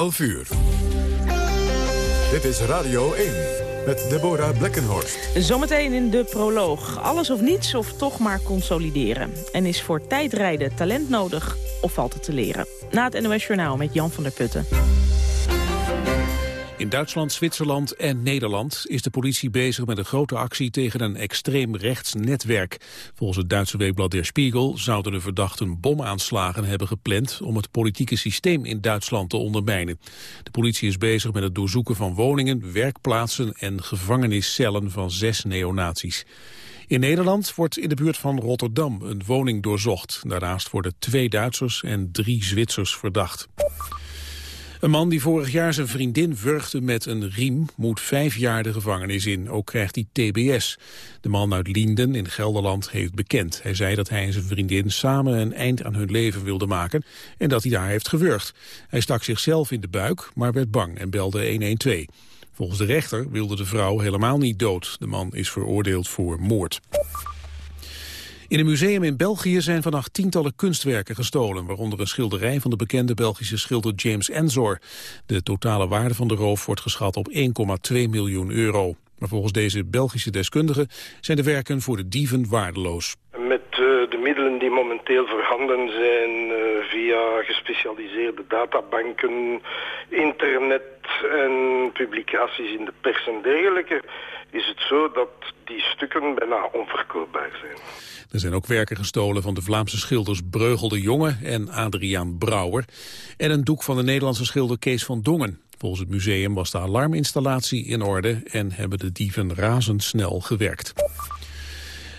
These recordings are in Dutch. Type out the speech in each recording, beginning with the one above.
11 uur. Dit is Radio 1 met Deborah Blekkenhorst. Zometeen in de proloog. Alles of niets of toch maar consolideren. En is voor tijdrijden talent nodig of valt het te leren? Na het NOS Journaal met Jan van der Putten. In Duitsland, Zwitserland en Nederland is de politie bezig met een grote actie tegen een extreem rechts netwerk. Volgens het Duitse weekblad Der Spiegel zouden de verdachten bomaanslagen hebben gepland om het politieke systeem in Duitsland te ondermijnen. De politie is bezig met het doorzoeken van woningen, werkplaatsen en gevangeniscellen van zes neonazies. In Nederland wordt in de buurt van Rotterdam een woning doorzocht. Daarnaast worden twee Duitsers en drie Zwitsers verdacht. Een man die vorig jaar zijn vriendin wurgde met een riem moet vijf jaar de gevangenis in. Ook krijgt hij TBS. De man uit Lienden in Gelderland heeft bekend. Hij zei dat hij en zijn vriendin samen een eind aan hun leven wilden maken en dat hij daar heeft gewurgd. Hij stak zichzelf in de buik, maar werd bang en belde 112. Volgens de rechter wilde de vrouw helemaal niet dood. De man is veroordeeld voor moord. In een museum in België zijn vannacht tientallen kunstwerken gestolen, waaronder een schilderij van de bekende Belgische schilder James Ensor. De totale waarde van de roof wordt geschat op 1,2 miljoen euro. Maar volgens deze Belgische deskundigen zijn de werken voor de dieven waardeloos. Middelen die momenteel voorhanden zijn uh, via gespecialiseerde databanken, internet en publicaties in de pers en dergelijke, is het zo dat die stukken bijna onverkoopbaar zijn. Er zijn ook werken gestolen van de Vlaamse schilders Breugel de Jonge en Adriaan Brouwer. En een doek van de Nederlandse schilder Kees van Dongen. Volgens het museum was de alarminstallatie in orde en hebben de dieven razendsnel gewerkt.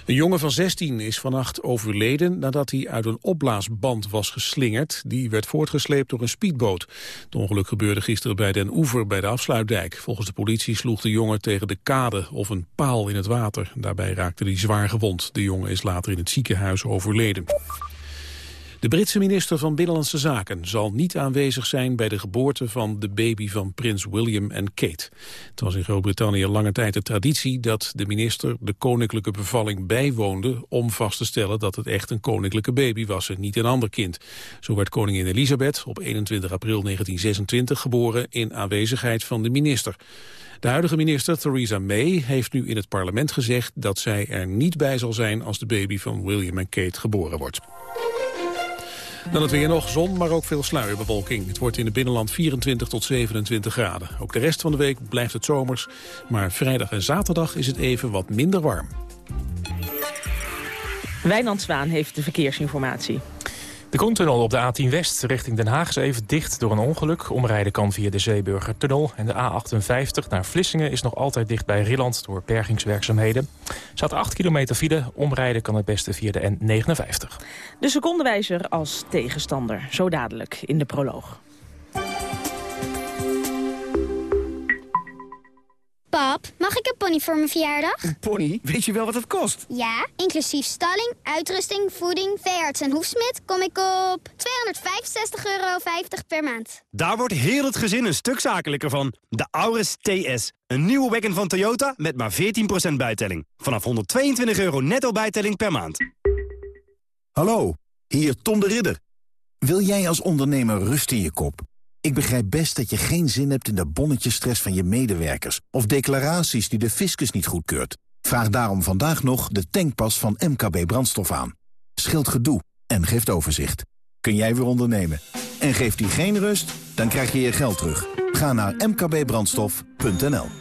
Een jongen van 16 is vannacht overleden nadat hij uit een opblaasband was geslingerd. Die werd voortgesleept door een speedboot. Het ongeluk gebeurde gisteren bij Den Oever bij de afsluitdijk. Volgens de politie sloeg de jongen tegen de kade of een paal in het water. Daarbij raakte hij zwaar gewond. De jongen is later in het ziekenhuis overleden. De Britse minister van Binnenlandse Zaken zal niet aanwezig zijn bij de geboorte van de baby van prins William en Kate. Het was in Groot-Brittannië lange tijd de traditie dat de minister de koninklijke bevalling bijwoonde om vast te stellen dat het echt een koninklijke baby was en niet een ander kind. Zo werd koningin Elisabeth op 21 april 1926 geboren in aanwezigheid van de minister. De huidige minister Theresa May heeft nu in het parlement gezegd dat zij er niet bij zal zijn als de baby van William en Kate geboren wordt. Dan het weer nog zon, maar ook veel sluierbewolking. Het wordt in het binnenland 24 tot 27 graden. Ook de rest van de week blijft het zomers. Maar vrijdag en zaterdag is het even wat minder warm. Wijnand Zwaan heeft de verkeersinformatie. De Koentunnel op de A10 West richting Den Haag is even dicht door een ongeluk. Omrijden kan via de Zeeburgertunnel. En de A58 naar Vlissingen is nog altijd dicht bij Rilland door bergingswerkzaamheden. Zat 8 kilometer file. Omrijden kan het beste via de N59. De secondewijzer als tegenstander. Zo dadelijk in de proloog. Pap, mag ik een pony voor mijn verjaardag? Een pony? Weet je wel wat het kost? Ja, inclusief stalling, uitrusting, voeding, veearts en hoefsmid... kom ik op 265,50 euro per maand. Daar wordt heel het gezin een stuk zakelijker van. De Auris TS. Een nieuwe wagon van Toyota met maar 14% bijtelling. Vanaf 122 euro netto bijtelling per maand. Hallo, hier Tom de Ridder. Wil jij als ondernemer rust in je kop? Ik begrijp best dat je geen zin hebt in de bonnetjesstress van je medewerkers... of declaraties die de fiscus niet goedkeurt. Vraag daarom vandaag nog de tankpas van MKB Brandstof aan. Scheelt gedoe en geeft overzicht. Kun jij weer ondernemen? En geeft die geen rust? Dan krijg je je geld terug. Ga naar mkbbrandstof.nl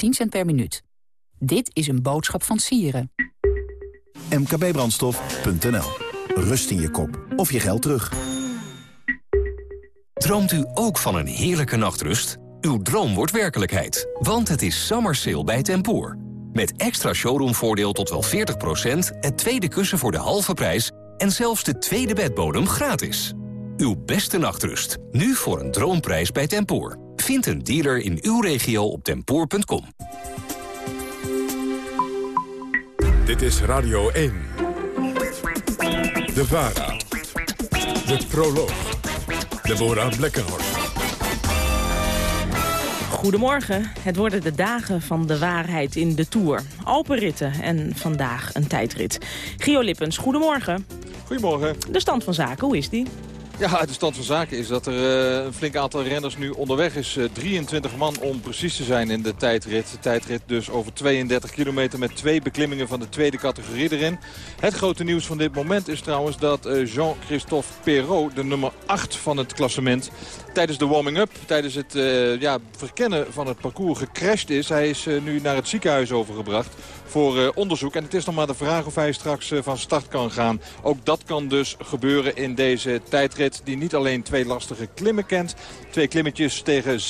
10 cent per minuut. Dit is een boodschap van Sieren. mkbbrandstof.nl. Rust in je kop of je geld terug. Droomt u ook van een heerlijke nachtrust? Uw droom wordt werkelijkheid, want het is summer sale bij Tempoor. Met extra showroomvoordeel tot wel 40%, het tweede kussen voor de halve prijs... en zelfs de tweede bedbodem gratis. Uw beste nachtrust. Nu voor een droomprijs bij Tempoor. Vind een dealer in uw regio op tempoor.com. Dit is Radio 1. De VARA. De Proloog. Deborah Blekkenhorst. Goedemorgen. Het worden de dagen van de waarheid in de Tour. Open ritten en vandaag een tijdrit. Gio Lippens, goedemorgen. Goedemorgen. De stand van zaken, hoe is die? Ja, de stand van zaken is dat er uh, een flink aantal renners nu onderweg is. Uh, 23 man om precies te zijn in de tijdrit. De tijdrit dus over 32 kilometer met twee beklimmingen van de tweede categorie erin. Het grote nieuws van dit moment is trouwens dat uh, Jean-Christophe Perrault, de nummer 8 van het klassement, tijdens de warming-up, tijdens het ja, verkennen van het parcours gecrashed is. Hij is nu naar het ziekenhuis overgebracht voor uh, onderzoek. En het is nog maar de vraag of hij straks uh, van start kan gaan. Ook dat kan dus gebeuren in deze tijdrit die niet alleen twee lastige klimmen kent. Twee klimmetjes tegen 6%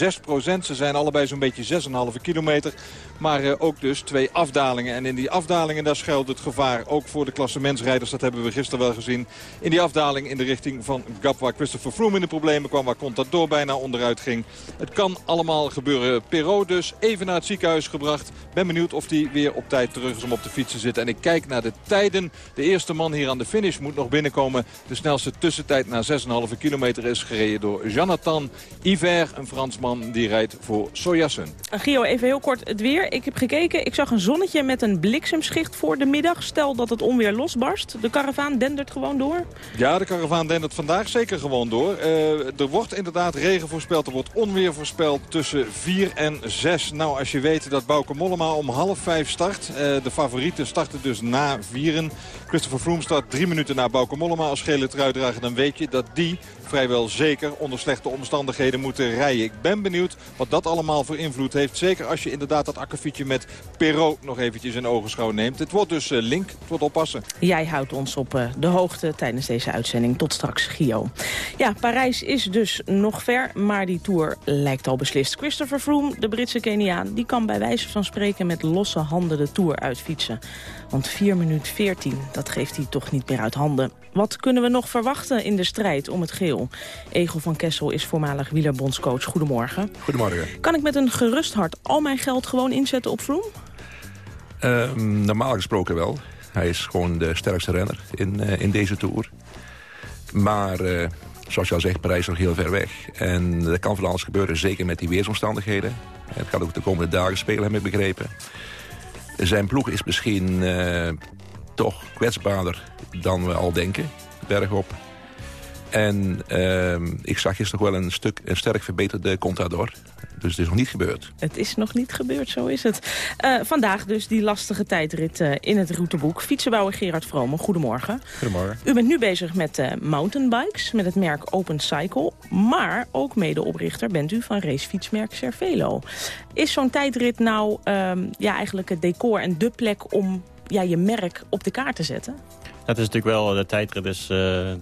Ze zijn allebei zo'n beetje 6,5 kilometer. Maar uh, ook dus twee afdalingen. En in die afdalingen daar schuilt het gevaar. Ook voor de klassementsrijders, dat hebben we gisteren wel gezien. In die afdaling in de richting van Gap waar Christopher Froome in de problemen kwam. Waar Contador bijna onderuit ging. Het kan allemaal gebeuren. Perrault dus even naar het ziekenhuis gebracht. Ben benieuwd of hij weer op tijd terug is om op de fiets te zitten. En ik kijk naar de tijden. De eerste man hier aan de finish moet nog binnenkomen. De snelste tussentijd na 6,5 kilometer is gereden door Jonathan Iver. Een Fransman die rijdt voor Sojasun. Gio, even heel kort het weer. Ik heb gekeken. Ik zag een zonnetje met een bliksemschicht voor de middag. Stel dat het onweer losbarst. De karavaan dendert gewoon door? Ja, de karavaan dendert vandaag zeker gewoon door. Uh, er wordt inderdaad regen voorspeld. Er wordt onweer voorspeld tussen 4 en 6. Nou, als je weet dat Bouke Mollema om half 5 start. Uh, de favorieten starten dus na vieren. Christopher Froome start drie minuten na Bauke Mollema als gele truidrager. Dan weet je dat die vrijwel zeker onder slechte omstandigheden moeten rijden. Ik ben benieuwd wat dat allemaal voor invloed heeft. Zeker als je inderdaad dat akkefietje met Perrault nog eventjes in ogenschouw neemt. Het wordt dus uh, link. Het wordt oppassen. Jij houdt ons op uh, de hoogte tijdens deze uitzending. Tot straks, Gio. Ja, Parijs is dus nog ver, maar die Tour lijkt al beslist. Christopher Froome, de Britse Keniaan, die kan bij wijze van spreken met losse handen de Tour uitfietsen. Want 4 minuut 14, dat geeft hij toch niet meer uit handen. Wat kunnen we nog verwachten in de strijd om het geel? Egel van Kessel is voormalig wielerbondscoach. Goedemorgen. Goedemorgen. Kan ik met een gerust hart al mijn geld gewoon inzetten op Vroom? Uh, normaal gesproken wel. Hij is gewoon de sterkste renner in, uh, in deze Tour. Maar uh, zoals je al zegt, Parijs is nog heel ver weg. En er kan van alles gebeuren, zeker met die weersomstandigheden. Het gaat ook de komende dagen spelen, heb ik begrepen. Zijn ploeg is misschien toch kwetsbaarder dan we al denken, bergop. En uh, ik zag gisteren wel een, stuk, sterk verbeterde Contador. Dus het is nog niet gebeurd. Het is nog niet gebeurd, zo is het. Uh, vandaag dus die lastige tijdrit uh, in het routeboek. Fietsenbouwer Gerard Vrome, goedemorgen. Goedemorgen. U bent nu bezig met uh, mountainbikes, met het merk Open Cycle. Maar ook medeoprichter bent u van racefietsmerk Cervelo. Is zo'n tijdrit nou ehm, ja, eigenlijk het decor en de plek om ja, je merk op de kaart te zetten? Dat is natuurlijk wel, de tijdrit is uh,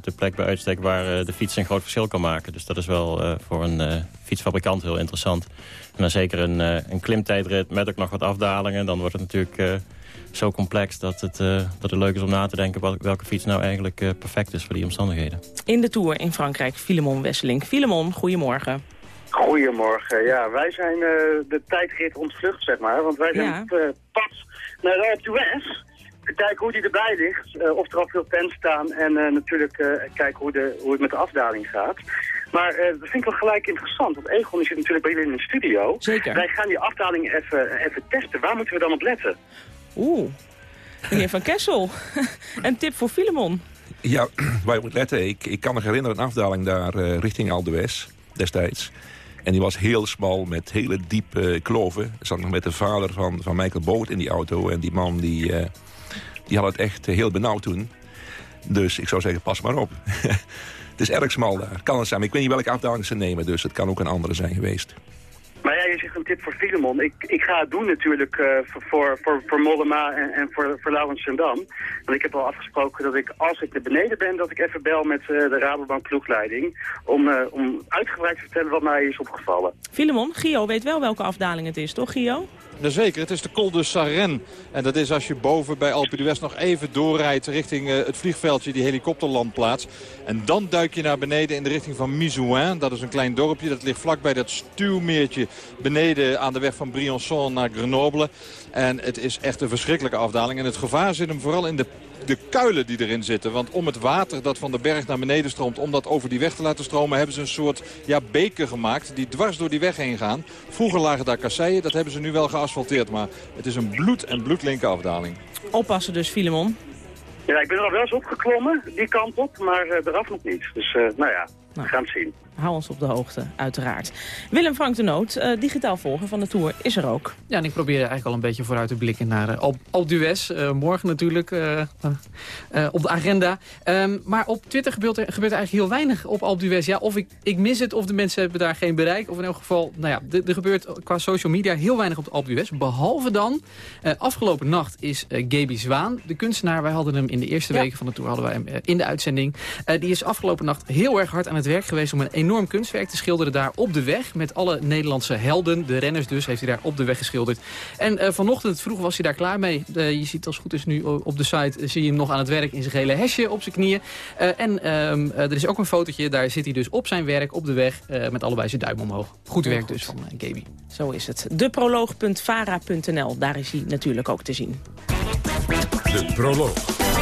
de plek bij uitstek waar uh, de fiets een groot verschil kan maken. Dus dat is wel uh, voor een fietsfabrikant heel interessant. En dan zeker een, een klimtijdrit met ook nog wat afdalingen. Dan wordt het natuurlijk zo complex dat het, dat het leuk is om na te denken... Wat, welke fiets nou eigenlijk perfect is voor die omstandigheden. In de Tour in Frankrijk, Filemon Wesseling. Filemon, goedemorgen. Goedemorgen. Ja, wij zijn de tijdrit ontvlucht, zeg maar. Want wij zijn ja. pas naar de West kijken hoe die erbij ligt, uh, of er al veel pens staan en uh, natuurlijk uh, kijken hoe, de, hoe het met de afdaling gaat. Maar dat vind ik wel gelijk interessant, want Egon zit natuurlijk bij jullie in de studio. Zeker. Wij gaan die afdaling even, even testen. Waar moeten we dan op letten? Oeh, meneer Van Kessel. een tip voor Filemon. Ja, waar je moet letten. Ik, ik kan me herinneren een afdaling daar richting Aldewes destijds. En die was heel smal met hele diepe kloven. Ik zat nog met de vader van, van Michael Boot in die auto. En die man die die had het echt eh, heel benauwd toen. Dus ik zou zeggen, pas maar op. het is erg smal daar. Kan het zijn. Ik weet niet welke afdaling ze nemen. Dus het kan ook een andere zijn geweest. Maar ja, je zegt een tip voor Filemon. Ik, ik ga het doen natuurlijk uh, voor, voor, voor Mollema en, en voor, voor Laurens Sendam. Want ik heb al afgesproken dat ik, als ik er beneden ben, dat ik even bel met uh, de Rabobank ploegleiding. Om, uh, om uitgebreid te vertellen wat mij is opgevallen. Filemon, Gio weet wel welke afdaling het is, toch Gio? Jazeker, het is de Col de Sarren. En dat is als je boven bij Alpe d'Huez nog even doorrijdt richting het vliegveldje, die helikopterlandplaats. En dan duik je naar beneden in de richting van Misouin. Dat is een klein dorpje, dat ligt vlakbij dat stuwmeertje beneden aan de weg van Briançon naar Grenoble. En het is echt een verschrikkelijke afdaling. En het gevaar zit hem vooral in de, de kuilen die erin zitten. Want om het water dat van de berg naar beneden stroomt... om dat over die weg te laten stromen... hebben ze een soort ja, beken gemaakt die dwars door die weg heen gaan. Vroeger lagen daar kasseien. Dat hebben ze nu wel geasfalteerd. Maar het is een bloed- en bloedlinke afdaling. Oppassen dus, Filemon. Ja, ik ben er al wel eens opgeklommen, die kant op, maar uh, eraf nog niet. Dus uh, nou ja, nou, we gaan het zien. Hou ons op de hoogte, uiteraard. Willem Frank de Noot, uh, digitaal volger van de Tour, is er ook. Ja, en ik probeer eigenlijk al een beetje vooruit te blikken naar uh, Alp d'Huez. Uh, morgen natuurlijk op de agenda. Um, maar op Twitter gebeurt er, gebeurt er eigenlijk heel weinig op Alp d'Huez. Ja, of ik, ik mis het, of de mensen hebben daar geen bereik. Of in elk geval, nou ja, er gebeurt qua social media heel weinig op de Alp d'Huez. Behalve dan, afgelopen nacht is Gaby Zwaan, de kunstenaar. Wij hadden hem in de eerste ja. weken van de Tour hadden wij hem in de uitzending. die is afgelopen nacht heel erg hard aan het werk geweest om een enorm kunstwerk te schilderen daar op de weg. Met alle Nederlandse helden, de renners dus, heeft hij daar op de weg geschilderd. En uh, vanochtend vroeg was hij daar klaar mee. Uh, je ziet als het goed is nu op de site, zie je hem nog aan het werk in zijn gele hesje op zijn knieën. Uh, en um, er is ook een fotootje, daar zit hij dus op zijn werk op de weg met allebei zijn duim omhoog. Goed werk goed. dus van Gaby. Zo is het. Deproloog.vara.nl, daar is hij natuurlijk ook te zien. De proloog.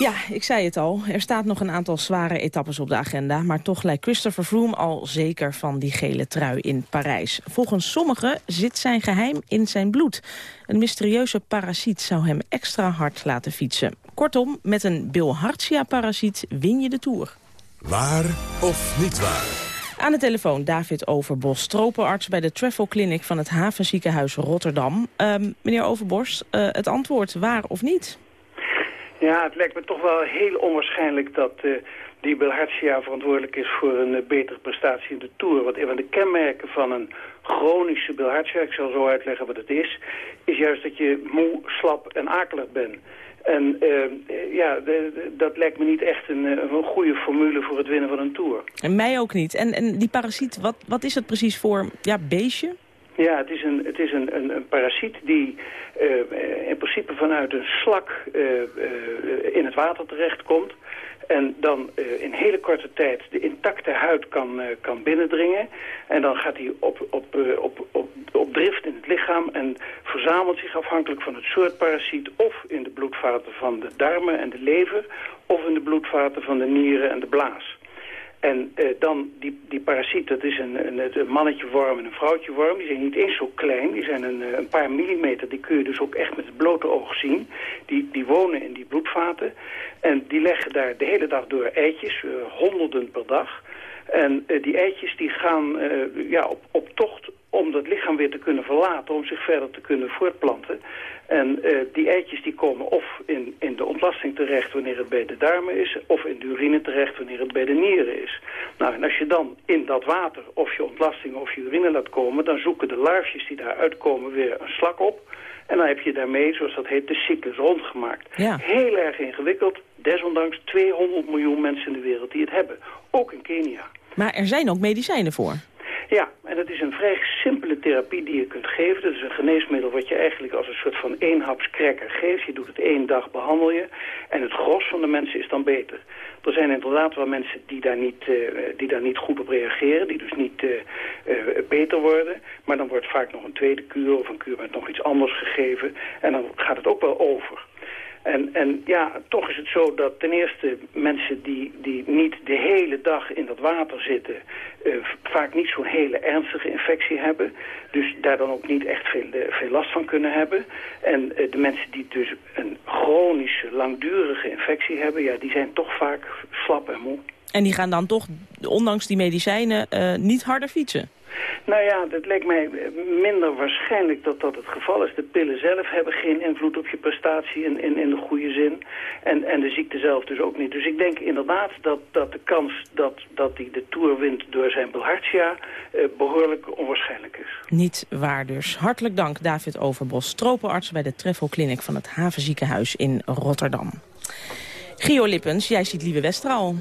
Ja, ik zei het al. Er staat nog een aantal zware etappes op de agenda. Maar toch lijkt Christopher Froome al zeker van die gele trui in Parijs. Volgens sommigen zit zijn geheim in zijn bloed. Een mysterieuze parasiet zou hem extra hard laten fietsen. Kortom, met een Bilhartia-parasiet win je de Tour. Waar of niet waar? Aan de telefoon David Overbos, tropenarts bij de Travel Clinic van het Havenziekenhuis Rotterdam. Uh, meneer Overbos, uh, het antwoord waar of niet? Ja, het lijkt me toch wel heel onwaarschijnlijk dat uh, die Bilhartia verantwoordelijk is voor een uh, betere prestatie in de Tour. Want een van de kenmerken van een chronische Bilhartia, ik zal zo uitleggen wat het is, is juist dat je moe, slap en akelig bent. En uh, ja, dat lijkt me niet echt een, een goede formule voor het winnen van een Tour. En mij ook niet. En, en die parasiet, wat, wat is het precies voor ja, beestje? Ja, het is een, het is een, een, een parasiet die uh, in principe vanuit een slak uh, uh, in het water terechtkomt. En dan in hele korte tijd de intacte huid kan, kan binnendringen. En dan gaat hij op, op, op, op, op drift in het lichaam en verzamelt zich afhankelijk van het soort parasiet... of in de bloedvaten van de darmen en de lever... of in de bloedvaten van de nieren en de blaas. En uh, dan die, die parasiet, dat is een, een, een mannetje-worm en een vrouwtje-worm. Die zijn niet eens zo klein, die zijn een, een paar millimeter. Die kun je dus ook echt met het blote oog zien. Die, die wonen in die bloedvaten. En die leggen daar de hele dag door eitjes, uh, honderden per dag. En die eitjes die gaan ja, op, op tocht om dat lichaam weer te kunnen verlaten, om zich verder te kunnen voortplanten. En uh, die eitjes die komen of in, in de ontlasting terecht wanneer het bij de darmen is... of in de urine terecht wanneer het bij de nieren is. Nou, en als je dan in dat water of je ontlasting of je urine laat komen... dan zoeken de larfjes die daar uitkomen weer een slak op... En dan heb je daarmee, zoals dat heet, de cyclus rondgemaakt. Ja. Heel erg ingewikkeld. Desondanks 200 miljoen mensen in de wereld die het hebben. Ook in Kenia. Maar er zijn ook medicijnen voor. Ja, en dat is een vrij simpele therapie die je kunt geven. Dat is een geneesmiddel wat je eigenlijk als een soort van eenhapskrekker geeft. Je doet het één dag, behandel je. En het gros van de mensen is dan beter. Er zijn inderdaad wel mensen die daar niet, uh, die daar niet goed op reageren. Die dus niet uh, beter worden. Maar dan wordt vaak nog een tweede kuur of een kuur met nog iets anders gegeven. En dan gaat het ook wel over. En, en ja, toch is het zo dat ten eerste mensen die, die niet de hele dag in dat water zitten... Uh, vaak niet zo'n hele ernstige infectie hebben. Dus daar dan ook niet echt veel, uh, veel last van kunnen hebben. En uh, de mensen die dus een chronische, langdurige infectie hebben... ja, die zijn toch vaak slap en moe. En die gaan dan toch, ondanks die medicijnen, niet harder fietsen? Nou ja, het lijkt mij minder waarschijnlijk dat dat het geval is. De pillen zelf hebben geen invloed op je prestatie in, in, in de goede zin. En, en de ziekte zelf dus ook niet. Dus ik denk inderdaad dat, dat de kans dat, dat hij de Tour wint door zijn Bilhartia eh, behoorlijk onwaarschijnlijk is. Niet waar dus. Hartelijk dank David Overbos, tropenarts bij de Treffel Clinic van het Havenziekenhuis in Rotterdam. Gio Lippens, jij ziet Lieve Westral.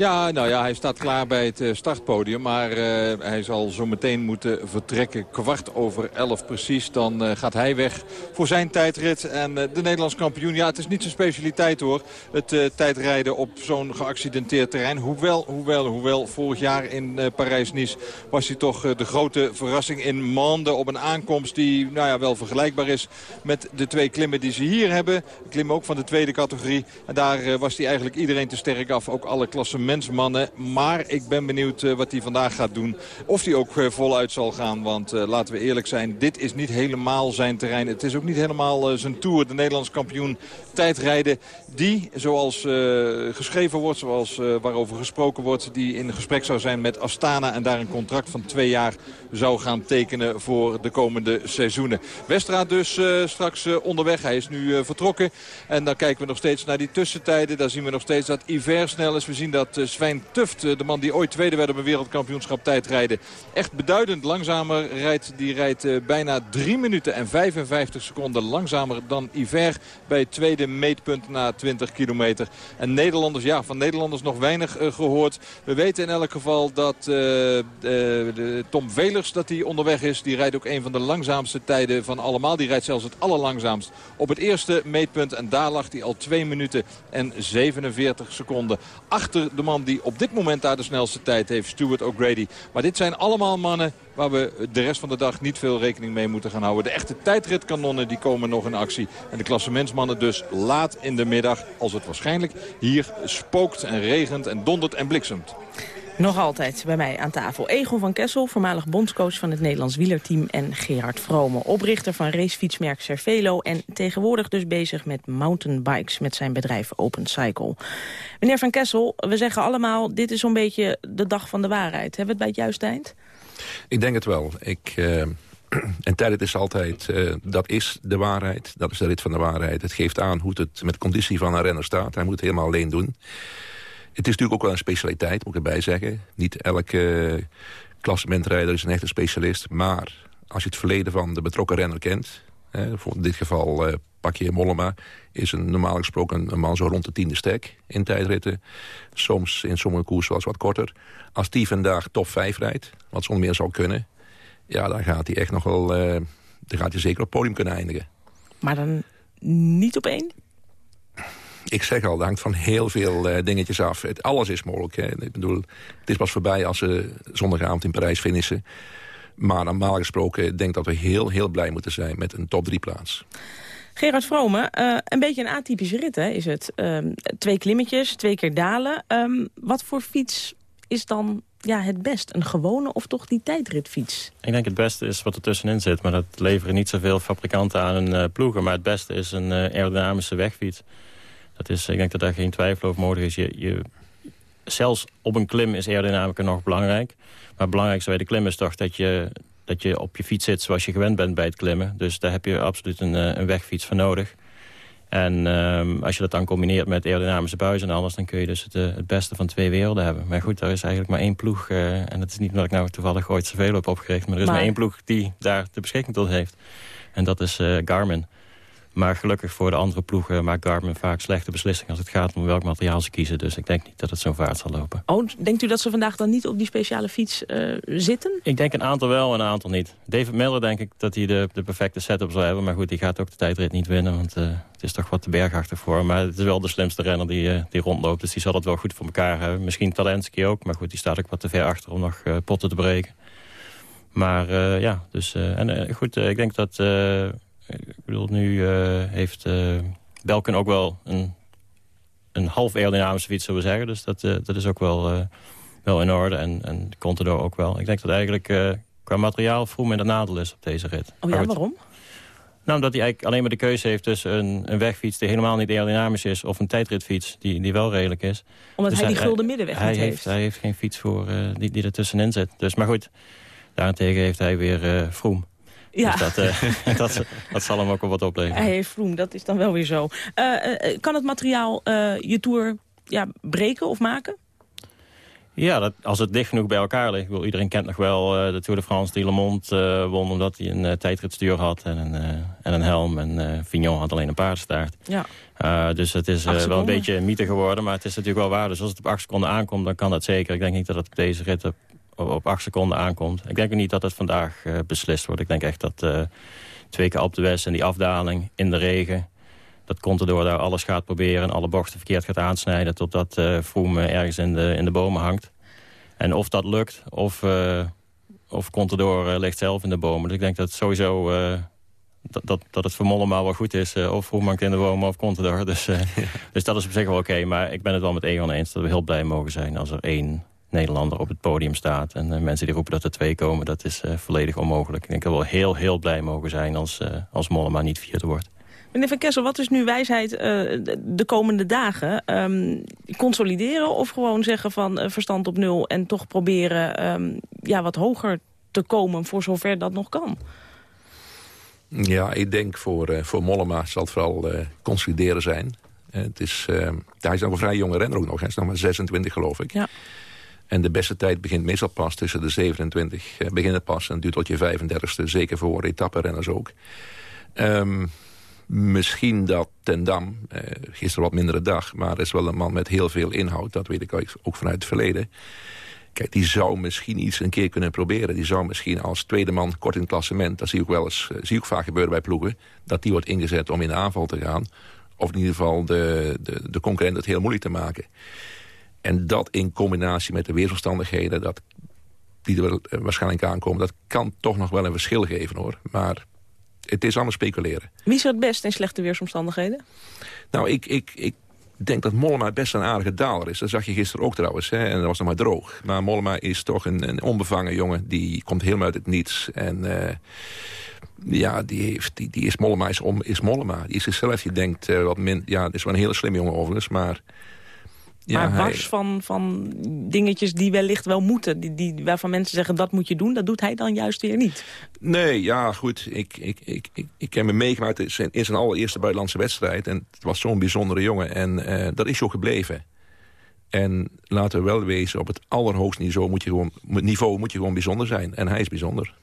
Ja, nou ja, hij staat klaar bij het eh, startpodium. Maar uh, hij zal zo meteen moeten vertrekken. Kwart over elf precies. Dan uh, gaat hij weg voor zijn tijdrit. En de Nederlands kampioen, ja, het is niet zijn specialiteit hoor. Het tijdrijden op zo'n geaccidenteerd terrein. Hoewel, hoewel, hoewel, vorig jaar in Parijs-Nice was hij toch de grote verrassing in Mande. Op een aankomst die, nou ja, wel vergelijkbaar is met de twee klimmen die ze hier hebben. Klimmen ook van de tweede categorie. En daar was hij eigenlijk iedereen te sterk af. Ook alle klassen mensmannen. Maar ik ben benieuwd eh, wat hij vandaag gaat doen. Of hij ook eh, voluit zal gaan. Want eh, laten we eerlijk zijn, dit is niet helemaal zijn terrein. Het is ook niet helemaal zijn tour. De Nederlands kampioen tijdrijden. Die, zoals geschreven wordt, zoals waarover gesproken wordt... die in gesprek zou zijn met Astana en daar een contract van twee jaar zou gaan tekenen voor de komende seizoenen. Westra dus straks onderweg. Hij is nu vertrokken. En dan kijken we nog steeds naar die tussentijden. Daar zien we nog steeds dat Iver snel is. We zien dat uh, Sven Tuft, de man die ooit tweede werd op een wereldkampioenschap tijdrijden... echt beduidend langzamer rijdt. Die rijdt uh, bijna 3 minuten en 55 seconden langzamer dan Iver... bij het tweede meetpunt na 20 kilometer. En Nederlanders, ja, van Nederlanders nog weinig gehoord. We weten in elk geval dat Tom Velers dat hij onderweg is. Die rijdt ook een van de langzaamste tijden van allemaal. Die rijdt zelfs het allerlangzaamst op het eerste meetpunt. En daar lag hij al 2 minuten en 47 seconden achter de man die op dit moment daar de snelste tijd heeft, Stuart O'Grady. Maar dit zijn allemaal mannen waar we de rest van de dag niet veel rekening mee moeten gaan houden. De echte tijdritkanonnen die komen nog in actie. En de klassementsmannen dus laat in de middag, als het waarschijnlijk hier spookt en regent en dondert en bliksemt. Nog altijd bij mij aan tafel Egon van Kessel, voormalig bondscoach van het Nederlands wielerteam... en Gerard Vrome, oprichter van racefietsmerk Cervelo... en tegenwoordig dus bezig met mountainbikes met zijn bedrijf Open Cycle. Meneer van Kessel, we zeggen allemaal, dit is zo'n beetje de dag van de waarheid. Hebben we het bij het juiste eind? Ik denk het wel. Ik... Uh... En tijd is altijd, uh, dat is de waarheid. Dat is de rit van de waarheid. Het geeft aan hoe het met de conditie van een renner staat. Hij moet het helemaal alleen doen. Het is natuurlijk ook wel een specialiteit, moet ik erbij zeggen. Niet elke uh, klassementrijder is een echte specialist. Maar als je het verleden van de betrokken renner kent... in dit geval uh, pak je Mollema... is een, normaal gesproken een man zo rond de tiende stek in tijdritten. Soms in sommige koersen was wat korter. Als die vandaag top 5 rijdt, wat zonder meer zou kunnen... ja, dan gaat hij echt nog wel... Uh, dan gaat hij zeker op het podium kunnen eindigen. Maar dan niet op één? Ik zeg al, dat hangt van heel veel uh, dingetjes af. Het, alles is mogelijk. Hè. Ik bedoel, het is pas voorbij als ze zondagavond in Parijs finishen. Maar normaal gesproken denk ik dat we heel, heel blij moeten zijn met een top 3 plaats. Gerard Vrome, uh, een beetje een atypische rit hè, is het. Uh, twee klimmetjes, twee keer dalen. Um, wat voor fiets is dan ja, het best? Een gewone of toch die tijdritfiets? Ik denk het beste is wat er tussenin zit. Maar dat leveren niet zoveel fabrikanten aan een uh, ploegen. Maar het beste is een aerodynamische wegfiets. Dat is, ik denk dat daar geen twijfel over mogelijk is. Je, je, zelfs op een klim is aerodynamica nog belangrijk. Maar het belangrijkste bij de klim is toch dat je, dat je op je fiets zit zoals je gewend bent bij het klimmen. Dus daar heb je absoluut een, eh, een wegfiets voor nodig. En um, als je dat dan combineert met aerodynamische buizen en alles... dan kun je dus het, uh, het, beste van twee werelden hebben. Maar goed, er is eigenlijk maar één ploeg. Uh, en het is niet omdat ik nou toevallig ooit zoveel heb opgericht... maar er is maar, maar één ploeg die daar de beschikking tot heeft. En dat is uh, Garmin. Maar gelukkig voor de andere ploegen maakt Garmin vaak slechte beslissingen... als het gaat om welk materiaal ze kiezen. Dus ik denk niet dat het zo vaart zal lopen. Oh, denkt u dat ze vandaag dan niet op die speciale fiets uh, zitten? Ik denk een aantal wel en een aantal niet. David Miller denk ik dat hij de, de perfecte setup zal hebben. Maar goed, die gaat ook de tijdrit niet winnen. Want uh, het is toch wat te bergachtig voor. Maar het is wel de slimste renner die, uh, die rondloopt. Dus die zal het wel goed voor elkaar hebben. Misschien Talensky ook. Maar goed, die staat ook wat te ver achter om nog potten te breken. Maar ja, dus... en goed, ik denk dat ik bedoel, nu uh, heeft uh, Belkin ook wel een, een half aerodynamische fiets, zullen we zeggen. Dus dat, uh, dat is ook wel, wel in orde. En, en Contador ook wel. Ik denk dat eigenlijk qua materiaal Vroom in de nadeel is op deze rit. Oh ja, waarom? Nou, omdat hij eigenlijk alleen maar de keuze heeft tussen een, een wegfiets... die helemaal niet aerodynamisch is... of een tijdritfiets die, die wel redelijk is. Omdat dus hij die gulden middenweg hij heeft. Hij heeft geen fiets voor, die, die er tussenin zit. Dus, maar goed, Daarentegen heeft hij weer uh, Vroom. Ja. Dus dat, dat, dat, zal hem ook wel wat opleveren. Hij heeft Vroom, dat is dan wel weer zo. kan het materiaal je Tour ja, breken of maken? Ja, dat, als het dicht genoeg bij elkaar ligt. Wil, iedereen kent nog wel uh, de Tour de France die Le Monde uh, won... omdat hij een uh, tijdritstuur had en een, en een helm. En Vignon had alleen een paardenstaart. Ja. dus het is wel een beetje een mythe geworden. Maar het is natuurlijk wel waar. Dus als het op acht seconden aankomt, dan kan dat zeker. Ik denk niet dat het op deze rit op, op acht seconden aankomt. Ik denk ook niet dat het vandaag beslist wordt. Ik denk echt dat twee keer op de west en die afdaling in de regen dat Contador daar alles gaat proberen... en alle bochten verkeerd gaat aansnijden... totdat uh, Froome ergens in de, in de bomen hangt. En of dat lukt, of, of Contador ligt zelf in de bomen. Dus ik denk dat sowieso... dat, dat, dat het voor Mollema wel goed is. of Froome hangt in de bomen of Contador. Dus, dus dat is op zich wel oké. Maar ik ben het wel met Egon eens dat we heel blij mogen zijn... als er één Nederlander op het podium staat. En mensen die roepen dat er twee komen, dat is volledig onmogelijk. Ik denk dat we wel heel, heel blij mogen zijn als, als Mollema niet vierde wordt. Meneer Van Kessel, wat is nu wijsheid uh, de komende dagen? Um, consolideren of gewoon zeggen van uh, verstand op nul... en toch proberen um, ja, wat hoger te komen voor zover dat nog kan? Ja, ik denk voor, uh, voor Mollema zal het vooral consolideren zijn. het is, ehm, hij is nog een vrij jonge renner ook nog. Hij is nog maar 26 geloof ik. Ja. En de beste tijd begint meestal pas tussen de 27. Uh, begint het pas en duurt tot je 35ste. Zeker voor etappe-renners ook. Um, Misschien dat Ten Dam, eh, gisteren wat mindere dag... maar is wel een man met heel veel inhoud. Dat weet ik ook vanuit het verleden. Kijk, die zou misschien iets een keer kunnen proberen. Die zou misschien als tweede man kort in het klassement... dat zie ik wel eens, eh, zie ik vaak gebeuren bij ploegen... dat die wordt ingezet om in aanval te gaan. Of in ieder geval de, de, de concurrent het heel moeilijk te maken. En dat in combinatie met de weersomstandigheden... Dat, die er eh, waarschijnlijk aankomen... dat kan toch nog wel een verschil geven, hoor. Maar het is allemaal speculeren. Wie is het best in slechte weersomstandigheden? Nou, ik, ik, ik denk dat Mollema best een aardige daler is. Dat zag je gisteren ook trouwens. Hè? En dat was nog maar droog. Maar Mollema is toch een, een onbevangen jongen. Die komt helemaal uit het niets. En uh, ja, die, heeft, die, die is Mollema is, om, is Mollema. Die is zichzelf, je denkt, uh, wat min, ja, is wel een hele slimme jongen overigens. Maar maar wars van, van dingetjes die wellicht wel moeten. Die, die, waarvan mensen zeggen dat moet je doen. Dat doet hij dan juist weer niet. Nee, ja goed. Ik, ik, ik, ik, ik heb me meegemaakt in zijn, in zijn allereerste buitenlandse wedstrijd. En het was zo'n bijzondere jongen. En uh, dat is zo gebleven. En laten we wel wezen, op het allerhoogste niveau moet je gewoon, niveau moet je gewoon bijzonder zijn. En hij is bijzonder.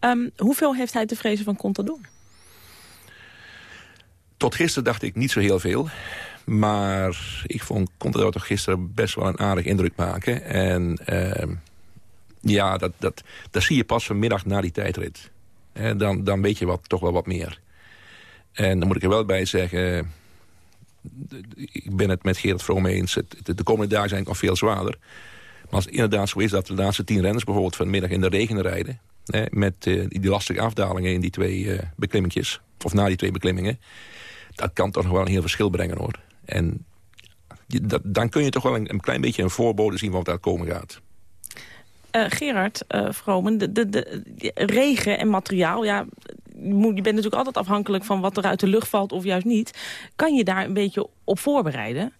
Um, hoeveel heeft hij te vrezen van Contador? Tot gisteren dacht ik niet zo heel veel. Maar ik vond Contador toch gisteren best wel een aardig indruk maken. En uh, ja, dat, dat, dat zie je pas vanmiddag na die tijdrit. Dan, dan weet je wat, toch wel wat meer. En dan moet ik er wel bij zeggen... ik ben het met Gerard Vroom eens. De komende dagen zijn nog veel zwaarder. Maar als het inderdaad zo is dat de laatste tien renners... bijvoorbeeld vanmiddag in de regen rijden... Hè, met uh, die lastige afdalingen in die twee uh, beklimmetjes... of na die twee beklimmingen... dat kan toch nog wel een heel verschil brengen, hoor. En dat, dan kun je toch wel een, een, klein beetje een voorbode zien wat daar komen gaat. Uh, Gerard uh, Vromen, de, de, de, regen en materiaal, ja, je bent natuurlijk altijd afhankelijk van wat er uit de lucht valt of juist niet. Kan je daar een beetje op voorbereiden?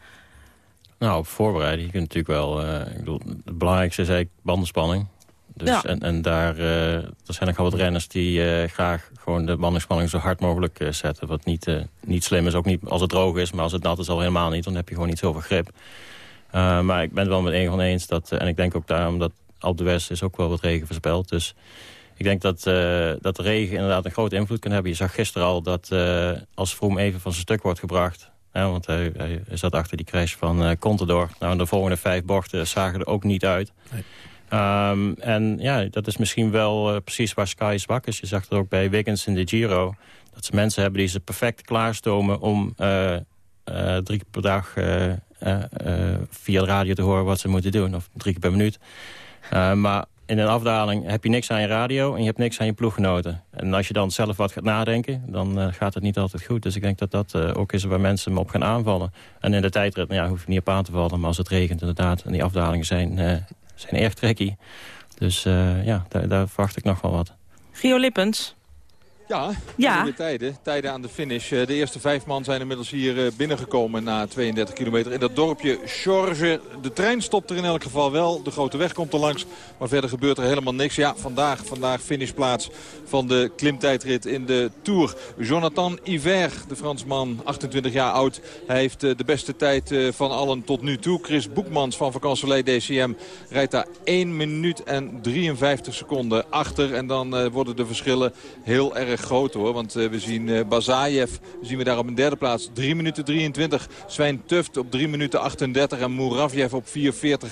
Nou, op voorbereiden, je kunt natuurlijk wel, uh, ik bedoel, het belangrijkste is eigenlijk bandenspanning. Dus, ja. en, en daar uh, er zijn nog wel wat renners die uh, graag gewoon de bandenspanning zo hard mogelijk uh, zetten. Wat niet, niet slim is, ook niet als het droog is. Maar als het nat is al helemaal niet, dan heb je gewoon niet zoveel grip. maar ik ben het wel met één van eens. Dat, en ik denk ook daarom dat op de West is ook wel wat regen voorspeld. Dus ik denk dat, dat de regen inderdaad een grote invloed kan hebben. Je zag gisteren al dat als Vroom even van zijn stuk wordt gebracht... want hij, hij zat achter die crash van Contador. Nou, de volgende vijf bochten zagen er ook niet uit... Nee. Um, en ja, dat is misschien wel uh, precies waar Sky zwak is. Je zag het ook bij Wiggins in de Giro. Dat ze mensen hebben die ze perfect klaarstomen om uh, uh, drie keer per dag via de radio te horen wat ze moeten doen. Of drie keer per minuut. maar in een afdaling heb je niks aan je radio en je hebt niks aan je ploeggenoten. En als je dan zelf wat gaat nadenken, dan gaat het niet altijd goed. Dus ik denk dat dat ook is waar mensen me op gaan aanvallen. En in de tijdrit nou ja, hoef je niet op aan te vallen. Maar als het regent inderdaad en die afdalingen zijn zijn erg trekkie. Dus uh, ja, daar, daar, verwacht ik nog wel wat. Gio Lippens. Ja, ja. De tijden, tijden aan de finish. De eerste vijf man zijn inmiddels hier binnengekomen na 32 kilometer. In dat dorpje Chorge. De trein stopt er in elk geval wel. De grote weg komt er langs. Maar verder gebeurt er helemaal niks. Ja, vandaag, vandaag finishplaats van de klimtijdrit in de Tour. Jonathan Iver, de Fransman, 28 jaar oud. Hij heeft de beste tijd van allen tot nu toe. Chris Boekmans van Vacansoleil DCM rijdt daar 1 minuut en 53 seconden achter. En dan worden de verschillen heel erg groot hoor. Want we zien Bazayev, zien we daar op een derde plaats. 3 minuten 23. Svijn Tuft op 3 minuten 38. En Muravjev op 4.40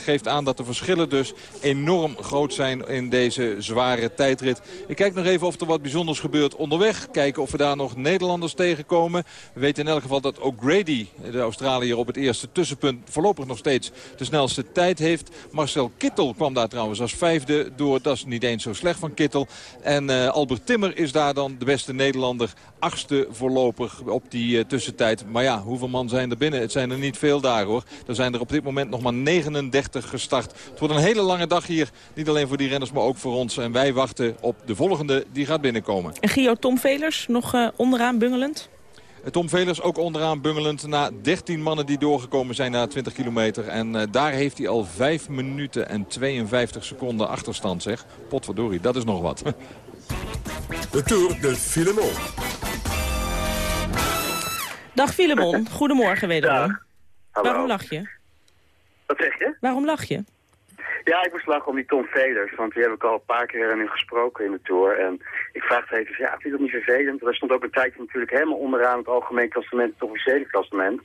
geeft aan dat de verschillen dus enorm groot zijn in deze zware tijdrit. Ik kijk nog even of er wat bijzonders gebeurt onderweg. Kijken of we daar nog Nederlanders tegenkomen. We weten in elk geval dat O'Grady, de Australiër op het eerste tussenpunt... voorlopig nog steeds de snelste tijd heeft. Marcel Kittel kwam daar trouwens als vijfde door. Dat is niet eens zo slecht van Kittel. En Albert Timmer is daar dan de beste Nederlander. Achtste voorlopig op die uh, tussentijd. Maar ja, hoeveel man zijn er binnen? Het zijn er niet veel daar hoor. Er zijn er op dit moment nog maar 39 gestart. Het wordt een hele lange dag hier. Niet alleen voor die renners, maar ook voor ons. En wij wachten op de volgende die gaat binnenkomen. En Gio Tom Velers nog uh, onderaan bungelend? Tom Velers ook onderaan bungelend na 13 mannen die doorgekomen zijn na 20 kilometer. En uh, daar heeft hij al 5 minuten en 52 seconden achterstand zeg. Potverdorie, dat is nog wat. De Tour de Filemon. Dag Filemon, goedemorgen wederom. Hallo. Waarom lach je? Wat zeg je? Waarom lach je? Ja, ik moest lachen om die Tom Velers, want die heb ik al een paar keer nu gesproken in de Tour. En ik vraag het even, ja, vind je dat niet vervelend? Er stond ook een tijdje natuurlijk helemaal onderaan het algemeen klassement, het officiële klassement.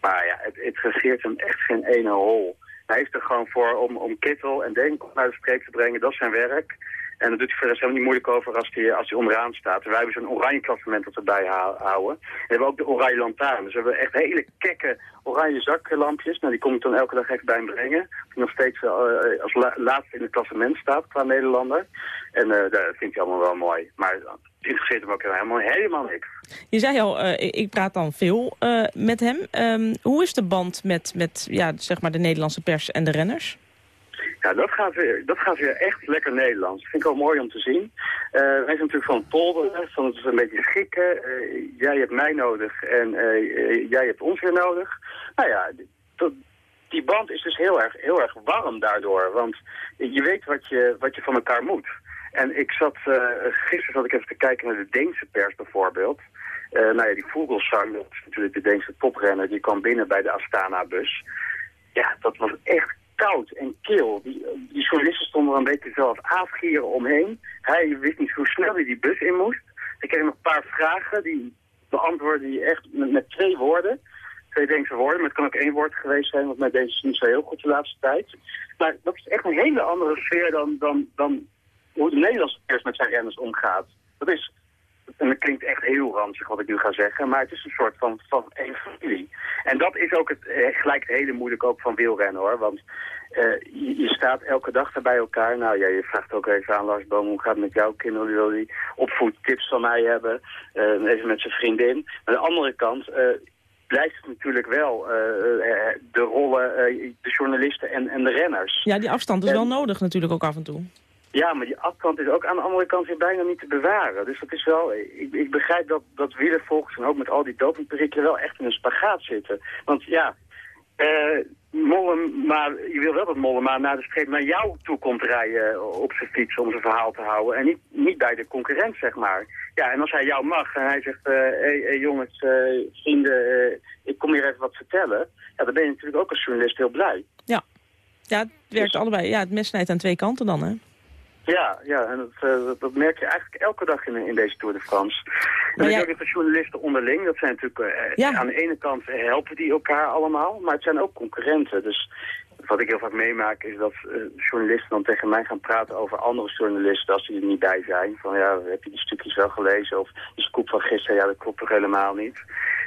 Maar ja, het, het regeert hem echt geen ene hol. Hij is er gewoon voor om, om Kittel en Denk naar de streep te brengen, dat is zijn werk. En dat doet hij verder helemaal niet moeilijk over als hij als onderaan staat. Wij hebben zo'n oranje klassement dat we bijhouden. We hebben ook de oranje lantaarn. Dus we hebben echt hele kekke oranje zaklampjes. Nou, die kom ik dan elke dag even bij hem brengen. Die nog steeds uh, als la laatste in het klassement staat qua Nederlander. En uh, dat vindt hij allemaal wel mooi. Maar het interesseert hem ook helemaal, helemaal niks. Je zei al, ik praat dan veel met hem. Um, hoe is de band met, met ja, zeg maar de Nederlandse pers en de renners? Ja, dat gaat, weer, dat gaat weer echt lekker Nederlands. Dat vind ik wel mooi om te zien. Uh, wij zijn natuurlijk van het polderen, van het een beetje schikken. Uh, jij hebt mij nodig en uh, jij hebt ons weer nodig. Nou ja, dat, die band is dus heel erg, heel erg warm daardoor. Want je weet wat je, wat je van elkaar moet. En ik zat, gisteren zat ik even te kijken naar de Deense pers bijvoorbeeld. nou ja, die Vogelsang, dat is natuurlijk de Deense toprenner, die kwam binnen bij de Astana-bus. Ja, dat was echt koud en kil. Die, journalisten stonden er een beetje zelf afgieren omheen. Hij wist niet hoe snel hij die bus in moest. Ik kreeg nog een paar vragen, die beantwoordde hij echt met, met, twee woorden. Twee Deense woorden, maar het kan ook één woord geweest zijn, want met deze is niet zo heel goed de laatste tijd. Maar dat is echt een hele andere sfeer dan, dan, dan hoe de Nederlandse pers met zijn renners omgaat. Dat is en dat klinkt echt heel ranzig wat ik nu ga zeggen, maar het is een soort van, van één familie. En dat is ook het, eh, gelijk hele moeilijk ook van wielrennen hoor, want uh, je, je, staat elke dag er bij elkaar. Nou ja, je vraagt ook even aan Lars Boom, hoe gaat het met jouw kinderen? Wil die opvoedtips van mij hebben? Uh, even met zijn vriendin. Aan de andere kant blijft het natuurlijk wel de rollen, de journalisten en, en de renners. Ja, die afstand is en, wel nodig natuurlijk ook af en toe. Ja, maar die afstand is ook aan de andere kant weer bijna niet te bewaren. Dus dat is wel, ik, ik begrijp dat, dat wielervolgers en ook met al die dopingperikelen wel echt in een spagaat zitten. Want ja, uh, Mollema, je wil wel dat Mollema naar de streep naar jou toe komt rijden op zijn fiets om zijn verhaal te houden. En niet, niet bij de concurrent, zeg maar. Ja, en als hij jou mag en hij zegt, hé uh, hey, hey, jongens, uh, vrienden, ik kom hier even wat vertellen. Ja, dan ben je natuurlijk ook als journalist heel blij. Ja, ja het werkt dus... allebei. Ja, het mes snijdt aan twee kanten dan, hè? Ja, ja en dat, uh, dat, merk je eigenlijk elke dag in, in deze Tour de France. En dan ook de journalisten onderling. Dat zijn natuurlijk, uh, ja. aan de ene kant helpen die elkaar allemaal, maar het zijn ook concurrenten. Dus wat ik heel vaak meemaak is dat uh, journalisten dan tegen mij gaan praten over andere journalisten als die er niet bij zijn. Van ja, heb je die stukjes wel gelezen of die scoop van gisteren, ja dat klopt toch helemaal niet.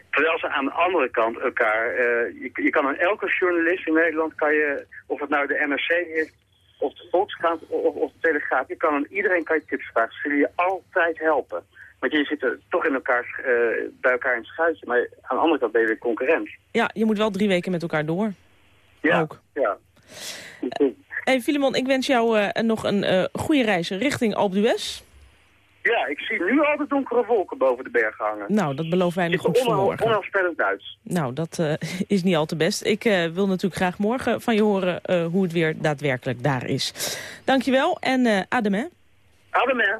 Terwijl ze aan de andere kant elkaar, je, je kan aan elke journalist in Nederland, kan je, of het nou de NRC is of de Volkskrant of, of de Telegraaf. Je kan aan iedereen kan je tips vragen. Ze zullen je altijd helpen. Want je zit er toch in elkaar, uh, bij elkaar in het schuitje. Maar aan de andere kant ben je weer concurrent. Ja, je moet wel drie weken met elkaar door. Ja, Ook. ja. Hey Filemon, ik wens jou uh, nog een uh, goede reis richting Alpe d'Huez. Ja, ik zie nu al de donkere wolken boven de bergen hangen. Nou, dat belooft weinig goed voor morgen. Onafspellend Duits. Nou, dat uh, is niet al te best. Ik uh, wil natuurlijk graag morgen van je horen uh, hoe het weer daadwerkelijk daar is. Dankjewel en uh, ademé. Ademé.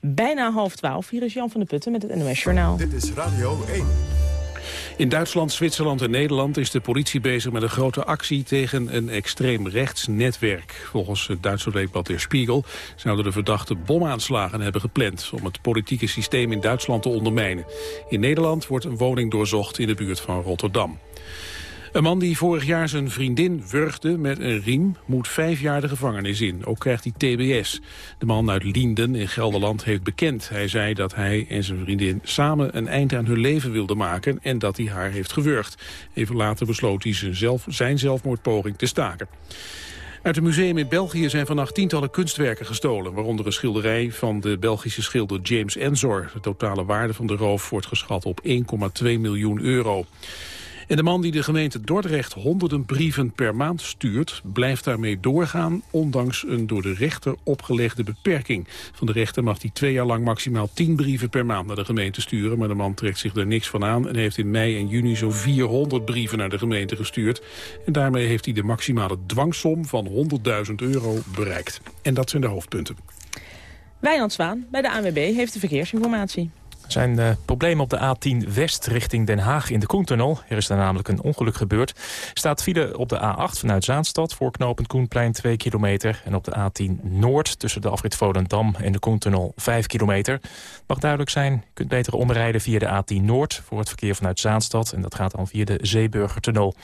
Bijna half twaalf. Hier is Jan van der Putten met het NOS Journaal. Dit is Radio 1. In Duitsland, Zwitserland en Nederland is de politie bezig met een grote actie tegen een extreem rechts netwerk. Volgens het Duitse weekblad Der Spiegel zouden de verdachten bomaanslagen hebben gepland om het politieke systeem in Duitsland te ondermijnen. In Nederland wordt een woning doorzocht in de buurt van Rotterdam. Een man die vorig jaar zijn vriendin wurgde met een riem... moet vijf jaar de gevangenis in. Ook krijgt hij TBS. De man uit Lienden in Gelderland heeft bekend. Hij zei dat hij en zijn vriendin samen een eind aan hun leven wilden maken... en dat hij haar heeft gewurgd. Even later besloot hij zijn, zelf, zijn zelfmoordpoging te staken. Uit een museum in België zijn vannacht tientallen kunstwerken gestolen... waaronder een schilderij van de Belgische schilder James Ensor. De totale waarde van de roof wordt geschat op 1,2 miljoen euro. En de man die de gemeente Dordrecht honderden brieven per maand stuurt... blijft daarmee doorgaan, ondanks een door de rechter opgelegde beperking. Van de rechter mag hij twee jaar lang maximaal tien brieven per maand naar de gemeente sturen... maar de man trekt zich er niks van aan en heeft in mei en juni zo'n 400 brieven naar de gemeente gestuurd. En daarmee heeft hij de maximale dwangsom van 100.000 euro bereikt. En dat zijn de hoofdpunten. Wijnand Zwaan bij de ANWB heeft de verkeersinformatie. Er zijn problemen op de A10 West richting Den Haag in de Koentunnel. Er is daar namelijk een ongeluk gebeurd. Staat file op de A8 vanuit Zaanstad voor knooppunt Koenplein 2 kilometer. En op de A10 Noord tussen de afrit Volendam en de Koentunnel 5 kilometer. Mag duidelijk zijn, je kunt beter omrijden via de A10 Noord voor het verkeer vanuit Zaanstad. En dat gaat dan via de Zeeburgertunnel.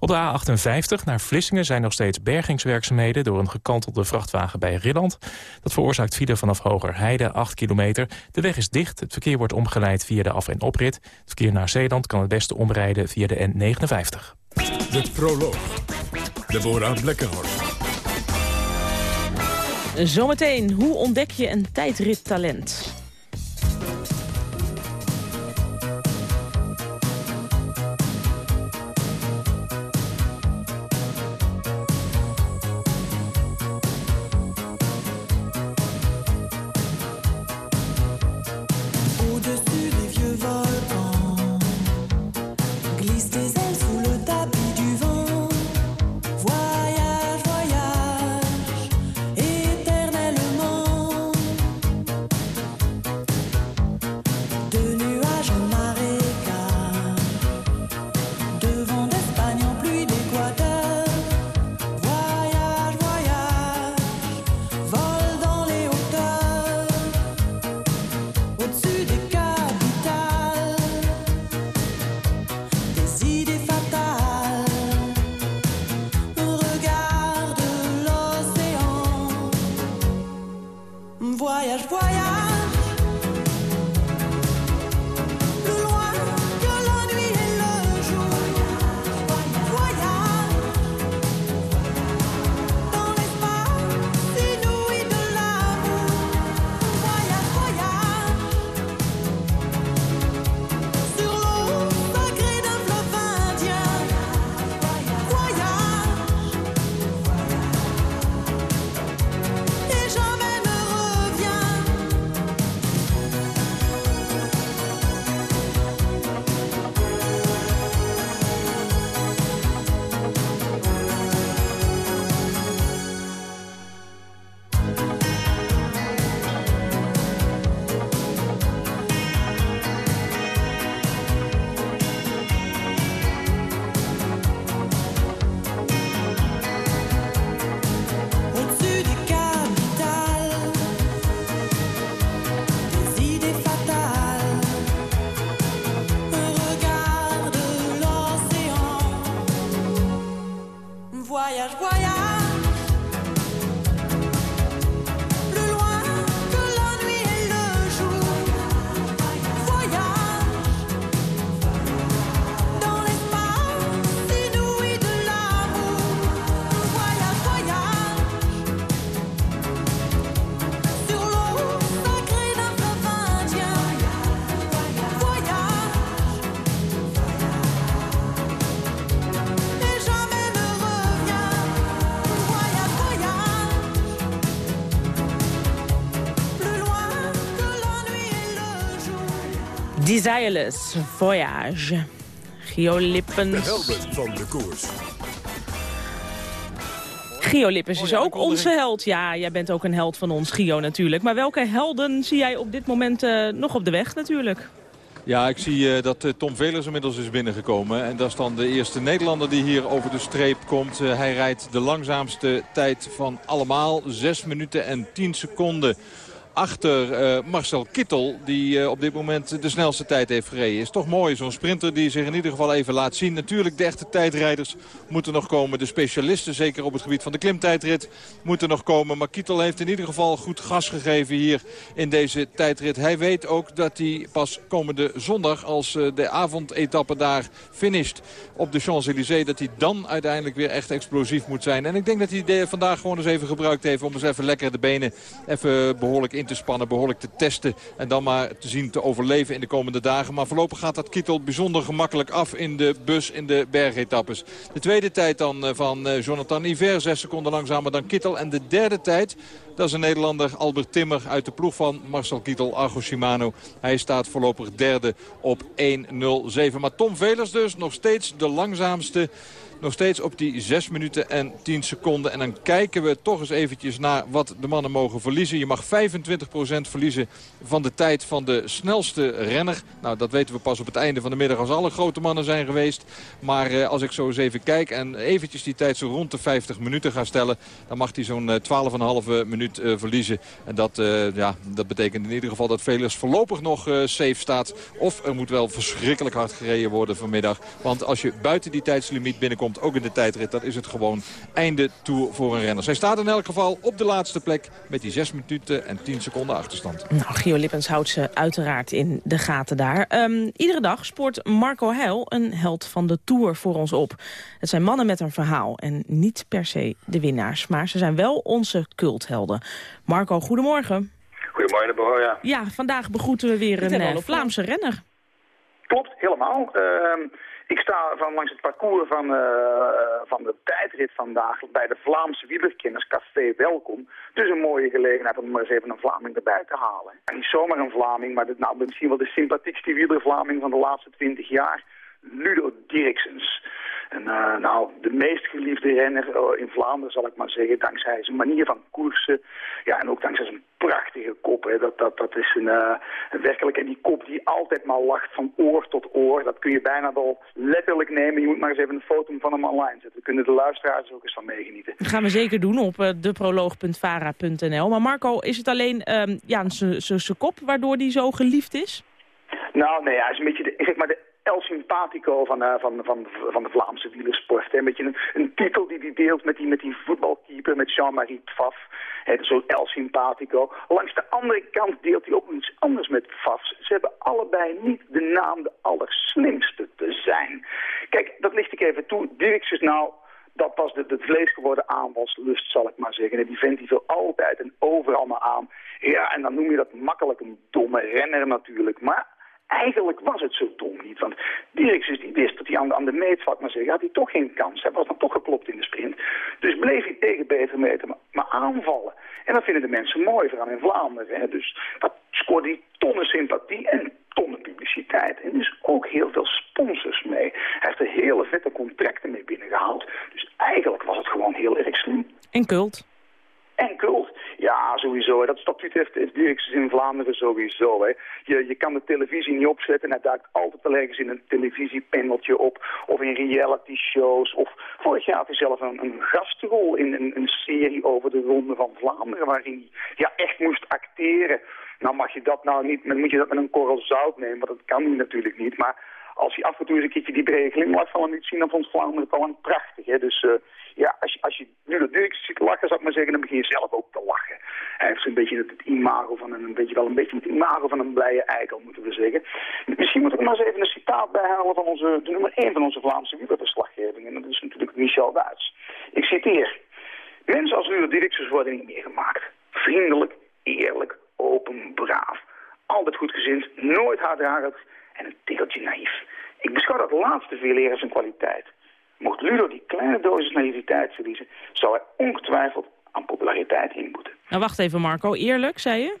Op de A58 naar Vlissingen zijn nog steeds bergingswerkzaamheden... door een gekantelde vrachtwagen bij Rilland. Dat veroorzaakt file vanaf Hogerheide 8 kilometer. De weg is dicht, het verkeer wordt omgeleid via de af- en oprit. Het verkeer naar Zeeland kan het beste omrijden via de N59. De proloog. Deborah Blekkenhorst. Zometeen, hoe ontdek je een tijdrittalent? Desireless Voyage. Gio Lippens. De helden van de koers. Gio Lippens is ook onze held. Ja, jij bent ook een held van ons, Gio natuurlijk. Maar welke helden zie jij op dit moment uh, nog op de weg natuurlijk? Ja, ik zie uh, dat uh, Tom Velers inmiddels is binnengekomen. En dat is dan de eerste Nederlander die hier over de streep komt. Uh, hij rijdt de langzaamste tijd van allemaal. 6 minuten en 10 seconden achter uh, Marcel Kittel. Die uh, op dit moment de snelste tijd heeft gereden. Is toch mooi, zo'n sprinter die zich in ieder geval even laat zien. Natuurlijk, de echte tijdrijders moeten nog komen. De specialisten, zeker op het gebied van de klimtijdrit, moeten nog komen. Maar Kittel heeft in ieder geval goed gas gegeven hier in deze tijdrit. Hij weet ook dat hij pas komende zondag, als uh, de avondetappe daar finisht op de Champs-Élysées... dat hij dan uiteindelijk weer echt explosief moet zijn. En ik denk dat hij vandaag gewoon eens even gebruikt heeft... om eens even lekker de benen even behoorlijk in te spannen, behoorlijk te testen. En dan maar te zien te overleven in de komende dagen. Maar voorlopig gaat dat Kittel bijzonder gemakkelijk af in de bus in de bergetappes. De tweede tijd dan eh, van eh, Jonathan Iver, zes seconden langzamer dan Kittel. En de derde tijd, dat is een Nederlander, Albert Timmer uit de ploeg van Marcel Kittel, Argo Shimano. Hij staat voorlopig derde op 1.07. Maar Tom Velers dus nog steeds de langzaamste nog steeds op die 6 minuten en 10 seconden. En dan kijken we toch eens eventjes naar wat de mannen mogen verliezen. Je mag 25% verliezen van de tijd van de snelste renner. Nou, dat weten we pas op het einde van de middag als alle grote mannen zijn geweest. Maar eh, als ik zo eens even kijk en eventjes die tijd zo rond de 50 minuten ga stellen... dan mag hij zo'n 12,5 minuut uh, verliezen. En dat, uh, ja, dat betekent in ieder geval dat Velers voorlopig nog safe staat. Of er moet wel verschrikkelijk hard gereden worden vanmiddag. Want als je buiten die tijdslimiet binnenkomt ook in de tijdrit, dan is het gewoon einde Tour voor een renner. Zij staat in elk geval op de laatste plek met die 6 minuten en 10 seconden achterstand. Nou, Gio Lippens houdt ze uiteraard in de gaten daar. Um, iedere dag spoort Marco Heil een held van de Tour voor ons op. Het zijn mannen met een verhaal en niet per se de winnaars. Maar ze zijn wel onze culthelden. Marco, goedemorgen. Goedemorgen, Boja. Ja, vandaag begroeten we weer een uh, Vlaamse renner. Klopt, helemaal. Uh, ik sta van langs het parcours van, uh, van de tijdrit vandaag bij de Vlaamse wielerkenners Café Welkom. Dus een mooie gelegenheid om maar eens even een Vlaming erbij te halen. En niet zomaar een Vlaming, maar nou, misschien wel de sympathiekste wielervlaming van de laatste twintig jaar. Ludo Dirksens. En uh, nou, de meest geliefde renner in Vlaanderen, zal ik maar zeggen, dankzij zijn manier van koersen. Ja, en ook dankzij zijn prachtige kop. Hè. Dat, dat, dat is een, uh, een werkelijk, en die kop die altijd maar lacht van oor tot oor. Dat kun je bijna wel letterlijk nemen. Je moet maar eens even een foto van hem online zetten. We kunnen de luisteraars ook eens van meegenieten. Dat gaan we zeker doen op deproloog.vara.nl. Maar Marco, is het alleen um, ja, zijn kop waardoor hij zo geliefd is? Nou, nee, hij is een beetje de, zeg maar de El Simpatico van, uh, van, van, van de Vlaamse wielersport. Een beetje een, een titel die hij deelt met die, met die voetbalkeeper, met Jean-Marie Pfaff. Zo'n El Simpatico. Langs de andere kant deelt hij ook iets anders met Pfaff. Ze hebben allebei niet de naam de allerslimste te zijn. Kijk, dat licht ik even toe. Dirks is nou dat was de, de vlees geworden aanvalslust, zal ik maar zeggen. En die vent die veel altijd en overal maar aan. Ja, en dan noem je dat makkelijk een domme renner natuurlijk. Maar eigenlijk was het zo dom niet. Want Dirks die wist dat hij aan de, aan de maar zeggen, had hij toch geen kans. Hij was dan toch geklopt in de sprint. Dus bleef hij tegen beter meten, maar, maar, aanvallen. En dat vinden de mensen mooi, vooral in Vlaanderen. Hè. Dus dat scoorde hij tonnen sympathie en tonnen publiciteit. En dus ook heel veel sponsors mee. Hij heeft er hele vette contracten mee binnengehaald. Dus eigenlijk was het gewoon heel erg slim. En cult. En cult. Ja, sowieso. Dat statuut heeft, Dirks in Vlaanderen sowieso. Hè. Je, je kan de televisie niet opzetten en hij duikt altijd wel ergens in een televisiepaneltje op. Of in reality shows. Of vorig jaar had hij zelf een, een gastrol in een, een, serie over de Ronde van Vlaanderen. Waarin hij ja, echt moest acteren. Nou mag je dat nou niet, moet je dat met een korrel zout nemen. Want dat kan hij natuurlijk niet. Maar als hij af en toe eens een keertje die brede glimlach van hem niet zien, dan vond Vlaanderen het al een prachtig. Hè? Dus uh, ja, als je, als je nu dat Dirks ziet lachen, zou ik maar zeggen, dan begin je zelf ook te lachen. Hij heeft zo'n beetje het, imago van een, een beetje wel een beetje het imago van een blije eikel, moeten we zeggen. Misschien moet ik maar eens even een citaat bijhalen van onze, de nummer 1 van onze Vlaamse wielerverslaggeving. En dat is natuurlijk Michel Duits. Ik citeer. Mensen als Ludo Dirksens worden niet meer gemaakt. Vriendelijk, eerlijk, open, braaf. Altijd goedgezind, nooit haatdragend en een tikkeltje naïef. Ik beschouw dat laatste veel eer als een kwaliteit. Mocht Ludo die kleine dosis naïviteit verliezen, zou hij ongetwijfeld aan populariteit inboeten. Nou, wacht even Marco. Eerlijk, zei je?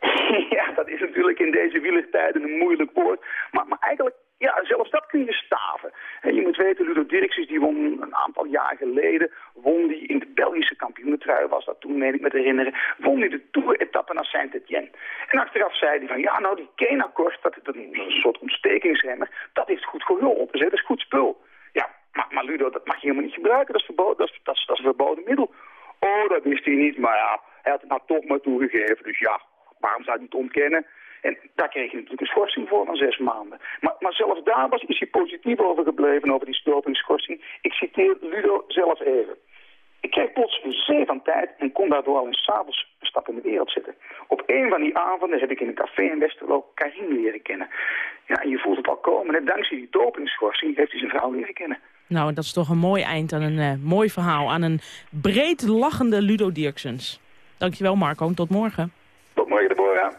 ja, dat is natuurlijk in deze wielertijden een moeilijk woord. Maar, maar eigenlijk, ja, zelfs dat kun je staven. En je moet weten, Ludo Dirkses die won een aantal jaar geleden, won die in de Belgische kampioenentrui, was dat toen, meen ik me te herinneren, won hij de Tour-etappe naar Saint-Étienne. En achteraf zei hij van, ja, nou die Kena-kort, dat, is een soort ontstekingsremmer, dat heeft goed geholpen, dus dat is goed spul. Ja, maar, maar Ludo, dat mag je helemaal niet gebruiken, dat is, verboden, dat is, dat is een verboden middel. Oh, dat wist hij niet, maar ja, hij had het nou toch maar toegegeven, dus ja, waarom zou hij het ontkennen? Daar kreeg hij natuurlijk een schorsing voor van zes maanden. Maar, maar zelfs daar was, is hij positief over gebleven, over die stopingsschorsing. Ik citeer Ludo zelf even. Ik kreeg plots een zee van tijd en kon daardoor al eens s'avonds een stap in de wereld zitten. Op een van die avonden heb ik in een café in Westerlo Karim leren kennen. Ja, en je voelt het al komen. En dankzij die dopingsschorsing heeft hij zijn vrouw leren kennen. Nou, dat is toch een mooi eind aan een uh, mooi verhaal. Aan een breed lachende Ludo Dirksens. Dankjewel Marco, tot morgen. Tot morgen, Deborah.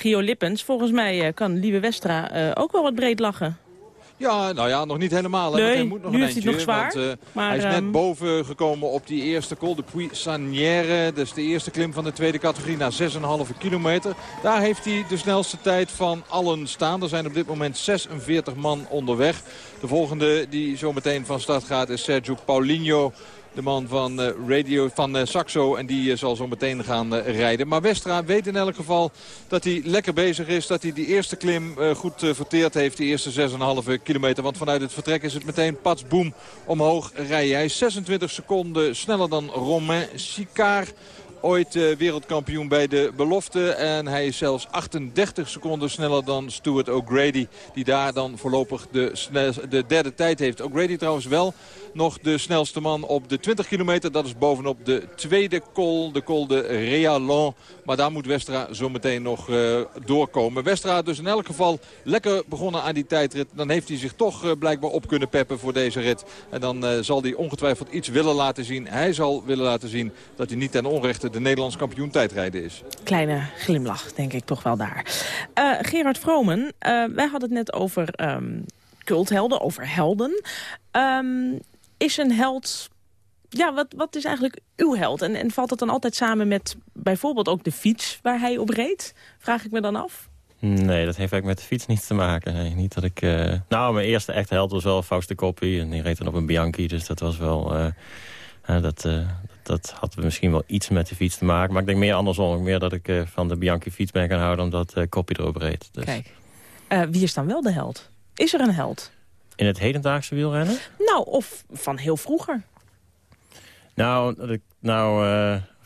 Gio Lippens, volgens mij uh, kan Lieve Westra uh, ook wel wat breed lachen. Ja, nou ja, nog niet helemaal. Nee, hij moet nog nu een is hij eindje, nog zwaar. Want, uh, maar, hij is um... net boven gekomen op die eerste col de Puy-Sanière. Dus de eerste klim van de tweede categorie na 6,5 kilometer. Daar heeft hij de snelste tijd van allen staan. Er zijn op dit moment 46 man onderweg. De volgende die zo meteen van start gaat is Sergio Paulinho. De man van, uh, radio, van uh, Saxo en die uh, zal zo meteen gaan rijden. Maar Westra weet in elk geval dat hij lekker bezig is. Dat hij die eerste klim goed verteerd heeft. Die eerste 6,5 kilometer. Want vanuit het vertrek is het meteen pats boem omhoog rijden. Hij is 26 seconden sneller dan Romain Sicard ooit wereldkampioen bij de belofte. En hij is zelfs 38 seconden sneller dan Stuart O'Grady. Die daar dan voorlopig de, de derde tijd heeft. O'Grady trouwens wel nog de snelste man op de 20 kilometer. Dat is bovenop de tweede col, de col de Realon. Maar daar moet Westra zo meteen nog uh, doorkomen. Westra dus in elk geval lekker begonnen aan die tijdrit. Dan heeft hij zich toch uh, blijkbaar op kunnen peppen voor deze rit. En dan uh, zal hij ongetwijfeld iets willen laten zien. Hij zal willen laten zien dat hij niet ten onrechte de Nederlands kampioen tijdrijden is. Kleine glimlach, denk ik toch wel daar. Gerard Vromen, wij hadden het net over um, culthelden, over helden. Um, is een held... Ja, wat, wat is eigenlijk uw held? En, en valt dat dan altijd samen met bijvoorbeeld ook de fiets waar hij op reed? Vraag ik me dan af. Nee, dat heeft eigenlijk met de fiets niets te maken. Nee, niet dat ik... Uh... Nou, mijn eerste echte held was wel Fauste Koppie. En die reed dan op een Bianchi, dus dat was wel... Uh, dat, uh, dat had misschien wel iets met de fiets te maken. Maar ik denk meer andersom. Meer dat ik uh, van de Bianchi fiets ben gaan houden... omdat uh, Koppie erop reed. Dus. Kijk, wie is dan wel de held? Is er een held? In het hedendaagse wielrennen? Nou, of van heel vroeger. Nou, nou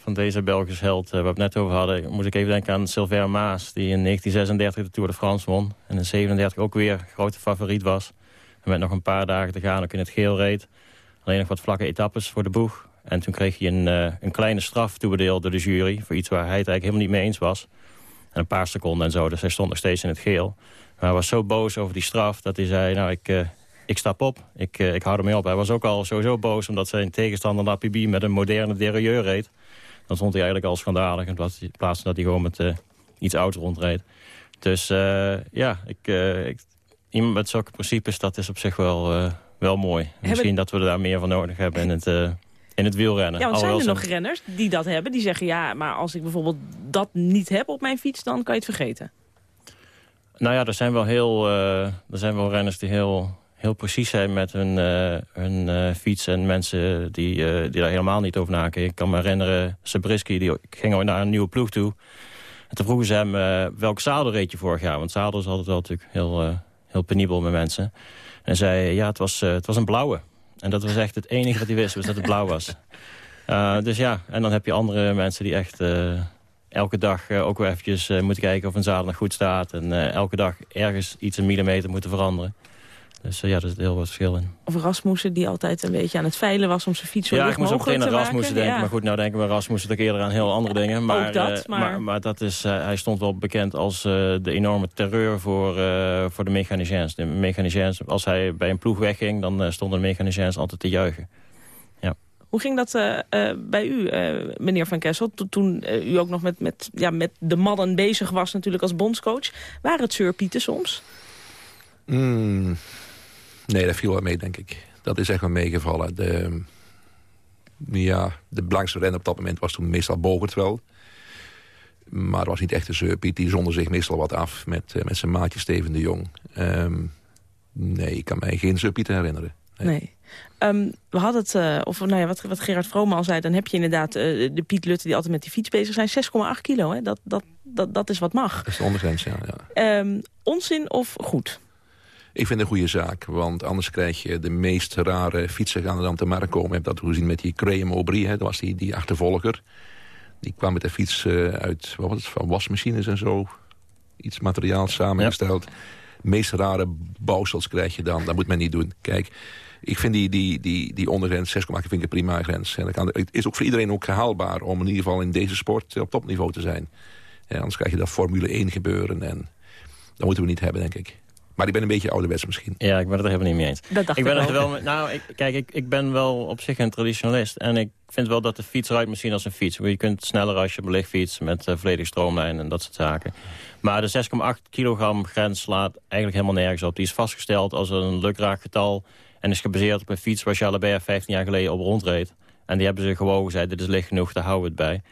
van deze Belgische held waar we het net over hadden... moet ik even denken aan Sylvain Maas... die in 1936 de Tour de France won. En in 37 ook weer grote favoriet was. En met nog een paar dagen te gaan ook in het geel reed. Alleen nog wat vlakke etappes voor de boeg. En toen kreeg hij een, uh, een kleine straf toebedeeld door de jury... voor iets waar hij het eigenlijk helemaal niet mee eens was. En een paar seconden en zo, dus hij stond nog steeds in het geel. Maar hij was zo boos over die straf dat hij zei... nou, ik, uh, ik stap op, ik, uh, ik hou ermee op. Hij was ook al sowieso boos omdat zijn tegenstander Napibi... met een moderne derailleur reed. Dan stond hij eigenlijk al schandalig... in plaats van dat hij gewoon met iets ouds rondreed. Dus ja, ik, ik, iemand met zulke principes, dat is op zich wel wel mooi. Misschien dat we er daar meer van nodig hebben in het, in het wielrennen. Ja, want zijn er nog renners die dat hebben? Die zeggen, ja, maar als ik bijvoorbeeld dat niet heb op mijn fiets... dan kan je het vergeten. Nou ja, er zijn wel, heel, er zijn wel renners die heel, heel precies zijn met hun, uh, hun fiets... en mensen die, die daar helemaal niet over nadenken. Ik kan me herinneren, Sabrisky, die ging ooit naar een nieuwe ploeg toe... En toen vroegen ze hem, welk zadel reed je vorig jaar? Want zadel is altijd wel natuurlijk heel, heel penibel met mensen... En zei, ja, het was, het was een blauwe. En dat was echt het enige wat hij wist, was dat het blauw was. Uh, dus ja, en dan heb je andere mensen die echt uh, elke dag ook weer eventjes moeten kijken of een zadel nog goed staat. En elke dag ergens iets een millimeter moeten veranderen. Dus ja, er zit heel wat verschil in. Of Rasmussen, die altijd een beetje aan het veilen was om zijn fiets zo Ja, ik moest ook meteen aan. Rasmussen denken. Ja. Maar goed, nou denken we Rasmussen toch eerder aan heel andere dingen. Maar, ook dat, uh, maar... maar... maar... dat is, uh, hij stond wel bekend als uh, de enorme terreur voor, voor de mechaniciens. De mechaniciens, als hij bij een ploeg wegging, dan stonden de mechaniciens altijd te juichen. Ja. Hoe ging dat bij u, meneer Van Kessel, toen u ook nog met, met, ja, met de mannen bezig was natuurlijk als bondscoach? Waren het zeurpieten soms? Mm. Nee, dat viel wel mee, denk ik. Dat is echt wel meegevallen. De, ja, de belangrijkste renner op dat moment was toen meestal Bogert wel. Maar het was niet echt een zeurpiet. Die zonder zich meestal wat af met, met zijn maatje Steven de Jong. Ehm, nee, ik kan mij geen zeurpiet herinneren. Nee. Ehm, we hadden het, uh, of nou ja, wat, wat Gerard Vrome al zei... dan heb je inderdaad uh, de Piet Lutte die altijd met die fiets bezig zijn. 6,8 kilo, hè? Dat, dat, dat, dat is wat mag. Dat is de ondergrens, ja. ja. Um, onzin of goed? Ik vind het een goede zaak, want anders krijg je de meest rare fietsen gaan er dan te markt komen. Ik heb dat gezien met die Graham Aubry, hè. dat was die, die achtervolger. Die kwam met de fiets uh, uit wat was het, van wasmachines en zo. Iets materiaal samengesteld. Ja. De meest rare bouwsels krijg je dan, dat moet men niet doen. Kijk, ik vind die, die, die, die ondergrens 6,8 vind ik een prima grens. En dat kan, het is ook voor iedereen ook haalbaar om in ieder geval in deze sport op topniveau te zijn. Ja, anders krijg je dat Formule 1 gebeuren en dat moeten we niet hebben, denk ik. Maar ik ben een beetje ouderwets misschien. Ja, ik ben het er helemaal niet mee eens. Dat dacht ik ben ik het wel. Met, nou, ik, kijk, ik, ik ben wel op zich een traditionalist. En ik vind wel dat de fiets rijdt misschien als een fiets. Je kunt sneller als je belicht fiets met uh, volledig stroomlijn en dat soort zaken. Maar de 6,8 kilogram grens slaat eigenlijk helemaal nergens op. Die is vastgesteld als een lukraak getal. En is gebaseerd op een fiets waar Jalabert 15 jaar geleden op rondreed. En die hebben ze gewoon gezegd, dit is licht genoeg, daar houden we het bij.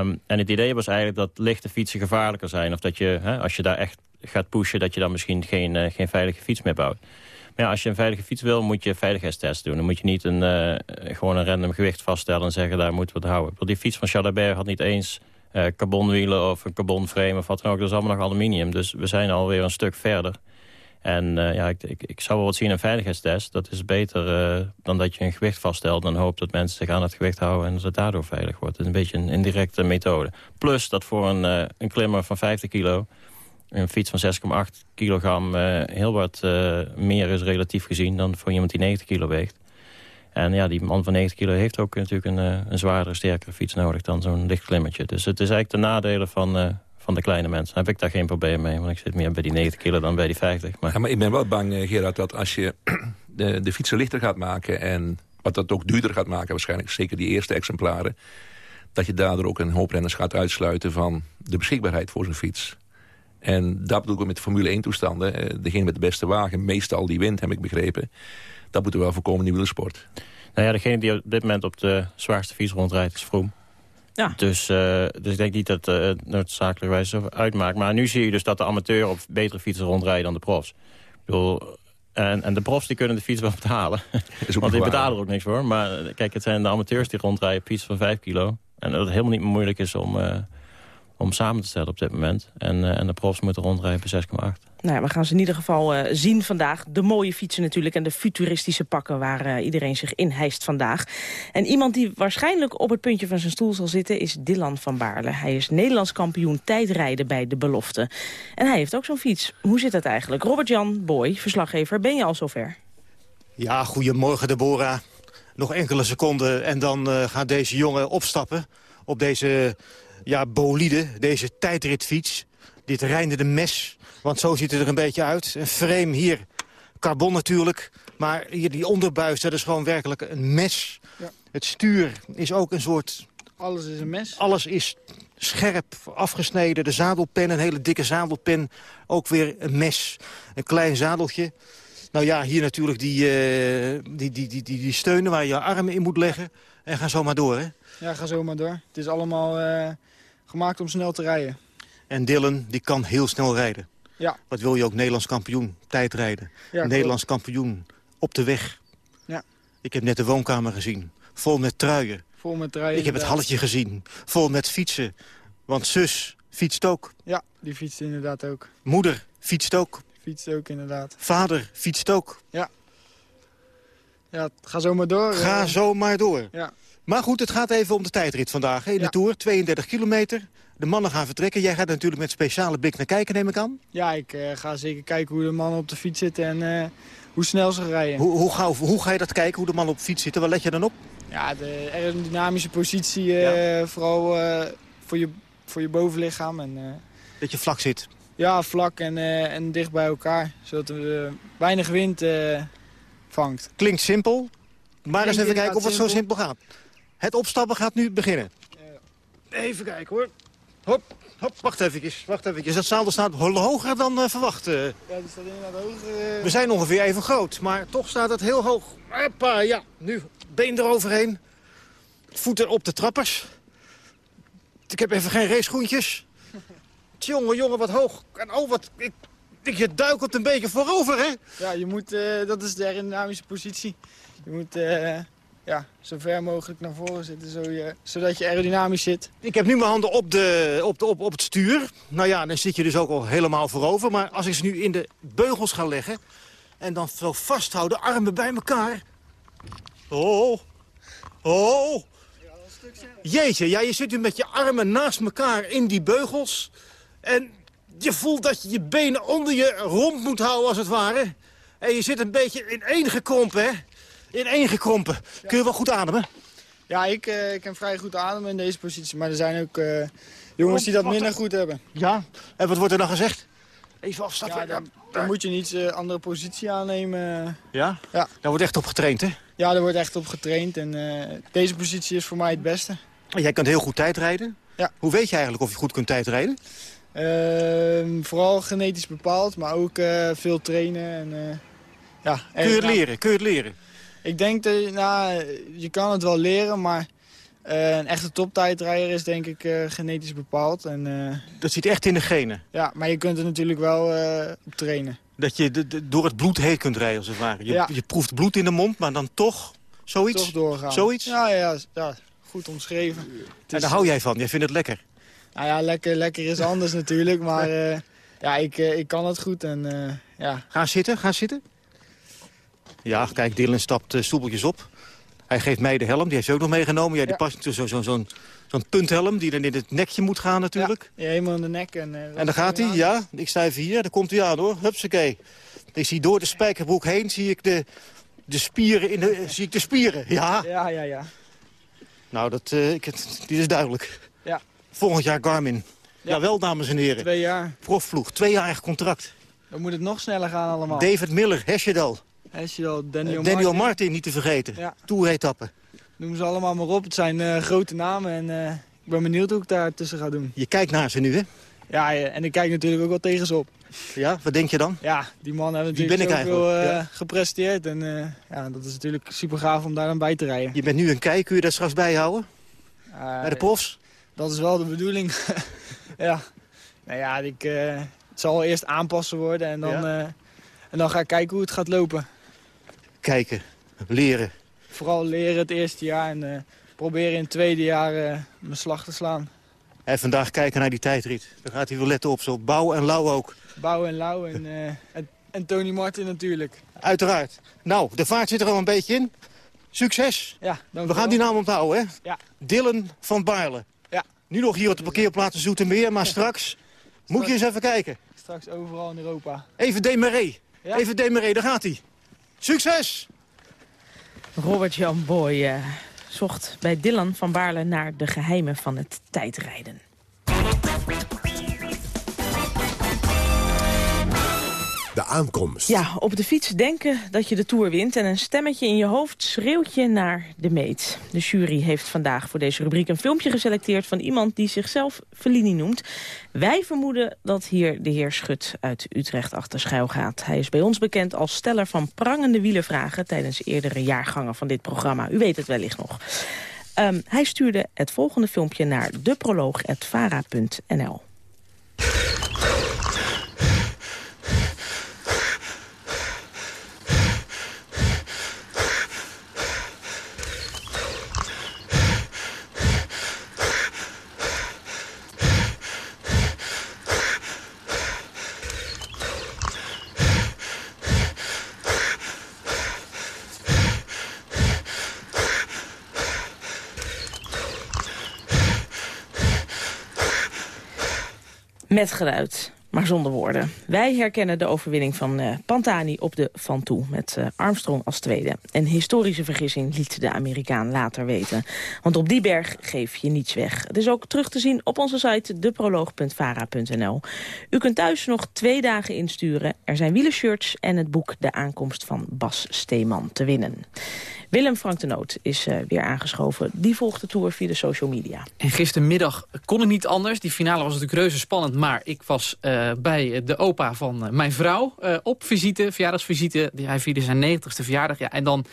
Um, en het idee was eigenlijk dat lichte fietsen gevaarlijker zijn. Of dat je, hè, als je daar echt gaat pushen, dat je dan misschien geen, uh, geen veilige fiets meer bouwt. Maar ja, als je een veilige fiets wil, moet je veiligheidstest doen. Dan moet je niet een, uh, gewoon een random gewicht vaststellen en zeggen, daar moeten we het houden. Die fiets van Jalabert had niet eens uh, carbonwielen of een carbonframe of wat dan ook. Dat is allemaal nog aluminium. Dus we zijn alweer een stuk verder. En ja, ik, ik, ik, zou wel wat zien een veiligheidstest. Dat is beter dan dat je een gewicht vaststelt... en hoopt dat mensen zich aan het gewicht houden... en dat het daardoor veilig wordt. Het is een beetje een indirecte methode. Plus dat voor een, een klimmer van 50 kilo... een fiets van 6,8 kilogram heel wat meer is relatief gezien... dan voor iemand die 90 kilo weegt. En ja, die man van 90 kilo heeft ook natuurlijk een, een zwaardere, sterkere fiets nodig... dan zo'n licht klimmertje. Dus het is eigenlijk de nadelen van van de kleine mensen. Dan heb ik daar geen probleem mee, want ik zit meer bij die 90 kilo dan bij die 50. Maar, ja, maar ik ben wel bang, Gerard, dat als je de, de fietsen lichter gaat maken... en wat dat ook duurder gaat maken, waarschijnlijk zeker die eerste exemplaren... dat je daardoor ook een hoop renners gaat uitsluiten van de beschikbaarheid voor zo'n fiets. En dat bedoel ik met de Formule 1 toestanden. Degene met de beste wagen, meestal die wint, heb ik begrepen. Dat moeten we wel voorkomen in de wielersport. Nou ja, degene die op dit moment op de zwaarste fiets rondrijdt is Vroom. Ja. Dus, uh, dus ik denk niet dat uh, het noodzakelijkerwijs uitmaakt. Maar nu zie je dus dat de amateur op betere fietsen rondrijden dan de profs. Ik bedoel, en, en de profs die kunnen de fiets wel betalen. Want die betalen er ook niks voor. Maar kijk, het zijn de amateurs die rondrijden op fiets van 5 kilo. En dat het helemaal niet meer moeilijk is om, uh, om samen te stellen op dit moment. En, en de profs moeten rondrijden bij 6,8. Nou ja, we gaan ze in ieder geval uh, zien vandaag. De mooie fietsen natuurlijk en de futuristische pakken waar uh, iedereen zich in hijst vandaag. En iemand die waarschijnlijk op het puntje van zijn stoel zal zitten is Dylan van Baarle. Hij is Nederlands kampioen tijdrijden bij de belofte. En hij heeft ook zo'n fiets. Hoe zit dat eigenlijk? Robert-Jan Boy, verslaggever, ben je al zover? Ja, goedemorgen Deborah. Nog enkele seconden en dan uh, gaat deze jongen opstappen op deze ja, bolide, deze tijdritfiets. Dit rijdende mes want zo ziet het er een beetje uit. Een frame hier, carbon natuurlijk. Maar hier die onderbuis, dat is gewoon werkelijk een mes. Ja. Het stuur is ook een soort... Alles is een mes? Alles is scherp afgesneden. De zadelpen, een hele dikke zadelpen. Ook weer een mes. Een klein zadeltje. Nou ja, hier natuurlijk die, uh, die, die, die, die, die steunen waar je je armen in moet leggen. En ga zo maar door, hè? Ja, ga zo maar door. Het is allemaal uh, gemaakt om snel te rijden. En Dylan, die kan heel snel rijden. Ja. Wat wil je ook? Nederlands kampioen, tijdrijden. Ja, Nederlands kampioen, op de weg. Ja. Ik heb net de woonkamer gezien, vol met truien. Vol met truien, Ik heb het halletje gezien, vol met fietsen. Want zus fietst ook. Ja, die fietst inderdaad ook. Moeder fietst ook. Fietst ook, inderdaad. Vader fietst ook. Ja. Ja, ga zo maar door. Ga uh... zo maar door. Ja. Maar goed, het gaat even om de tijdrit vandaag in ja. de Tour. 32 kilometer. De mannen gaan vertrekken. Jij gaat natuurlijk met speciale blik naar kijken, neem ik aan. Ja, ik uh, ga zeker kijken hoe de mannen op de fiets zitten en uh, hoe snel ze rijden. Hoe, hoe, ga, hoe, ga je dat kijken, hoe de mannen op de fiets zitten? Waar let je dan op? Ja, de aerodynamische positie, uh, ja. vooral voor, je, voor je bovenlichaam. En, dat je vlak zit? Ja, vlak en, en dicht bij elkaar. Zodat er weinig wind vangt. Klinkt simpel, maar eens even kijken of het zo simpel gaat. Het opstappen gaat nu beginnen. Even kijken hoor. Hop, hop, wacht even. Wacht even. Dat zadel staat hoger dan uh, verwacht. Uh. Ja, die staat inderdaad hoger. Uh... We zijn ongeveer even groot, maar toch staat het heel hoog. Hoppa, ja. Nu, been eroverheen. Voeten op de trappers. ik heb even geen raceschoentjes. Jongen, jongen, wat hoog. En oh, wat... Ik, ik, je duikelt een beetje voorover, hè? Ja, je moet, uh, dat is de aerodynamische positie. Je moet uh, ja, zo ver mogelijk naar voren zitten, zo je, zodat je aerodynamisch zit. Ik heb nu mijn handen op, de, op, de, op, op het stuur. Nou ja, dan zit je dus ook al helemaal voorover. Maar als ik ze nu in de beugels ga leggen... en dan zo vasthouden, armen bij elkaar... Oh, oh, Jeetje, ja, je zit nu met je armen naast elkaar in die beugels. En je voelt dat je je benen onder je rond moet houden, als het ware. En je zit een beetje ineengekrompen, hè? Ineengekrompen. Kun je wel goed ademen? Ja, ik, uh, ik kan vrij goed ademen in deze positie. Maar er zijn ook uh, jongens die dat minder goed hebben. Ja? En wat wordt er dan gezegd? Even afstappen. Ja, dan, dan moet je niet een uh, andere positie aannemen. Ja? Ja. Daar wordt echt op getraind, hè? Ja, daar wordt echt op getraind. En deze positie is voor mij het beste. Jij kunt heel goed tijdrijden. Ja. Hoe weet je eigenlijk of je goed kunt tijdrijden? Uh, vooral genetisch bepaald, maar ook uh, veel trainen. En, uh, ja, Kun je het leren? Kun je het leren? Ik denk dat nou, je kan het wel leren, maar uh, een echte toptijdrijder is denk ik genetisch bepaald. En, dat zit echt in de genen? Ja, maar je kunt er natuurlijk wel op trainen. Dat je de, de, door het bloed heen kunt rijden, als het ware. Je, ja. je proeft bloed in de mond, maar dan toch zoiets? Toch doorgaan. Zoiets? Ja, ja, ja goed omschreven. En daar hou jij van? Jij vindt het lekker? Nou ja, lekker, lekker is anders natuurlijk, maar ja, ik, ik kan het goed. En, ja. Ga zitten, ga zitten. Ja, kijk, Dylan stapt stoepeltjes op. Hij geeft mij de helm, die heeft ze ook nog meegenomen. Ja, die ja. past zo'n zo, zo, zo punthelm die dan in het nekje moet gaan natuurlijk. Ja, helemaal in de nek. En, en dan gaat hij, ja. Ik sta even hier, daar komt hij aan hoor. Hupsakee. Ik zie door de spijkerbroek heen, zie ik de, de spieren in de, zie ik de spieren. Ja, ja, ja. ja. Nou, dat, uh, ik, die is duidelijk. Ja. Volgend jaar Garmin. Ja. Jawel, dames en heren. Twee jaar. Profvloeg, tweejarig contract. Dan moet het nog sneller gaan allemaal. David Miller, Hesjedal. Daniel, uh, Daniel Martin. Martin. niet te vergeten. Ja. Tour-etappe. Noem ze allemaal maar op. Het zijn uh, grote namen en ik ben benieuwd hoe ik daar tussen ga doen. Je kijkt naar ze nu, hè? Ja, en ik kijk natuurlijk ook wel tegen ze op. Ja, wat denk je dan? Ja, die man hebben natuurlijk zoveel uh, ja. gepresteerd. En uh, ja, dat is natuurlijk super gaaf om daar dan bij te rijden. Je bent nu een kijk, kun je daar straks bijhouden? Uh, Bij de profs? Dat is wel de bedoeling. ja. Nou ja, ik, het zal eerst aanpassen worden en dan, ja. en dan ga ik kijken hoe het gaat lopen. Kijken, leren. Vooral leren het eerste jaar en proberen in het tweede jaar mijn slag te slaan. En vandaag kijken naar die tijdrit. Dan gaat hij wel letten op zo. Bouw en Lauw ook. Bouw en Lauw en, en, en Tony Martin natuurlijk. Uiteraard. Nou, de vaart zit er al een beetje in. Succes. Ja, We gaan die naam onthouden, hè? Ja. Dylan van Baarle. Ja. Nu nog hier op de parkeerplaats Zoetermeer, maar straks, moet je eens even kijken. Straks overal in Europa. Even Demeré. Ja? Even Demeré, daar gaat hij. Succes! Robert-Jan Boy uh, zocht bij Dylan van Baarle naar de geheimen van het tijdrijden. De aankomst. Ja, op de fiets denken dat je de Tour wint... en een stemmetje in je hoofd schreeuwt je naar de meet. De jury heeft vandaag voor deze rubriek een filmpje geselecteerd... van iemand die zichzelf Fellini noemt. Wij vermoeden dat hier de heer Schut uit Utrecht achter schuil gaat. Hij is bij ons bekend als steller van prangende wielenvragen... tijdens eerdere jaargangen van dit programma. U weet het wellicht nog. Um, hij stuurde het volgende filmpje naar deproloog.vara.nl. Met geluid, maar zonder woorden. Wij herkennen de overwinning van uh, Pantani op de Van Toe... met uh, Armstrong als tweede. Een historische vergissing liet de Amerikaan later weten. Want op die berg geef je niets weg. Het is ook terug te zien op onze site deproloog.vara.nl. U kunt thuis nog twee dagen insturen. Er zijn wielershirts en het boek De aankomst van Bas Steeman te winnen. Willem Frank de Noot is uh, weer aangeschoven. Die volgt de Tour via de social media. En gistermiddag kon het niet anders. Die finale was natuurlijk reuze spannend. Maar ik was bij de opa van mijn vrouw op visite, verjaardagsvisite. Hij vierde zijn 90ste verjaardag. Ja, en dan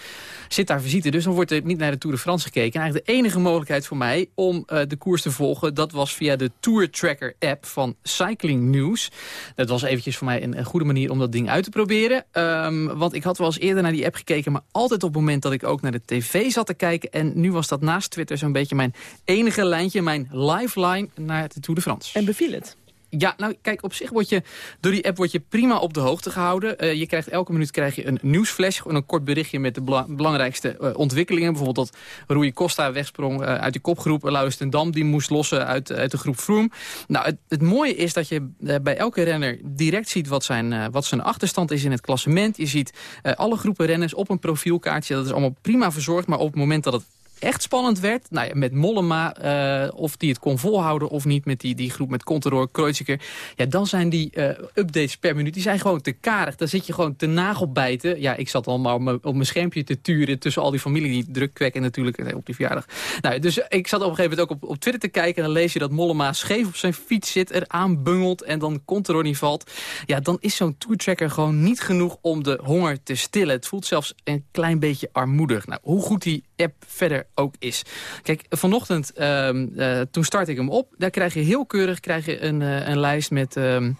zit daar visite, dus dan wordt er niet naar de Tour de France gekeken. En eigenlijk de enige mogelijkheid voor mij om de koers te volgen... dat was via de Tour Tracker app van Cycling News. Dat was eventjes voor mij een, goede manier om dat ding uit te proberen. Um, want ik had wel eens eerder naar die app gekeken... maar altijd op het moment dat ik ook naar de tv zat te kijken. En nu was dat naast Twitter zo'n beetje mijn enige lijntje... mijn lifeline naar de Tour de France. En beviel het? Ja, nou kijk, op zich word je door die app word je prima op de hoogte gehouden. Uh, je krijgt elke minuut krijg je een nieuwsflash, een kort berichtje met de belangrijkste uh, ontwikkelingen. Bijvoorbeeld dat Rui Costa wegsprong uh, uit de kopgroep. Laurens ten Dam die moest lossen uit, uit de groep Froome. Nou, het, het mooie is dat je bij elke renner direct ziet wat zijn, wat zijn achterstand is in het klassement. Je ziet alle groepen renners op een profielkaartje. Dat is allemaal prima verzorgd, maar op het moment dat het echt spannend werd. Nou ja, met Mollema, uh, of die het kon volhouden of niet... met die, die groep met Contador, Kreuziger. Ja, dan zijn die uh, updates per minuut die zijn gewoon te karig. Dan zit je gewoon te nagelbijten. Ja, ik zat allemaal op mijn schermpje te turen... tussen al die familie die druk kwekken natuurlijk eh, op die verjaardag. Nou, dus ik zat op een gegeven moment ook op, op Twitter te kijken... en dan lees je dat Mollema scheef op zijn fiets zit, eraan bungelt... en dan Contador niet valt. Ja, dan is zo'n tourtracker gewoon niet genoeg om de honger te stillen. Het voelt zelfs een klein beetje armoedig. Nou, hoe goed die app verder ook is. Kijk, vanochtend, um, uh, toen start ik hem op. Daar krijg je heel keurig krijg je een, uh, een lijst met... Um,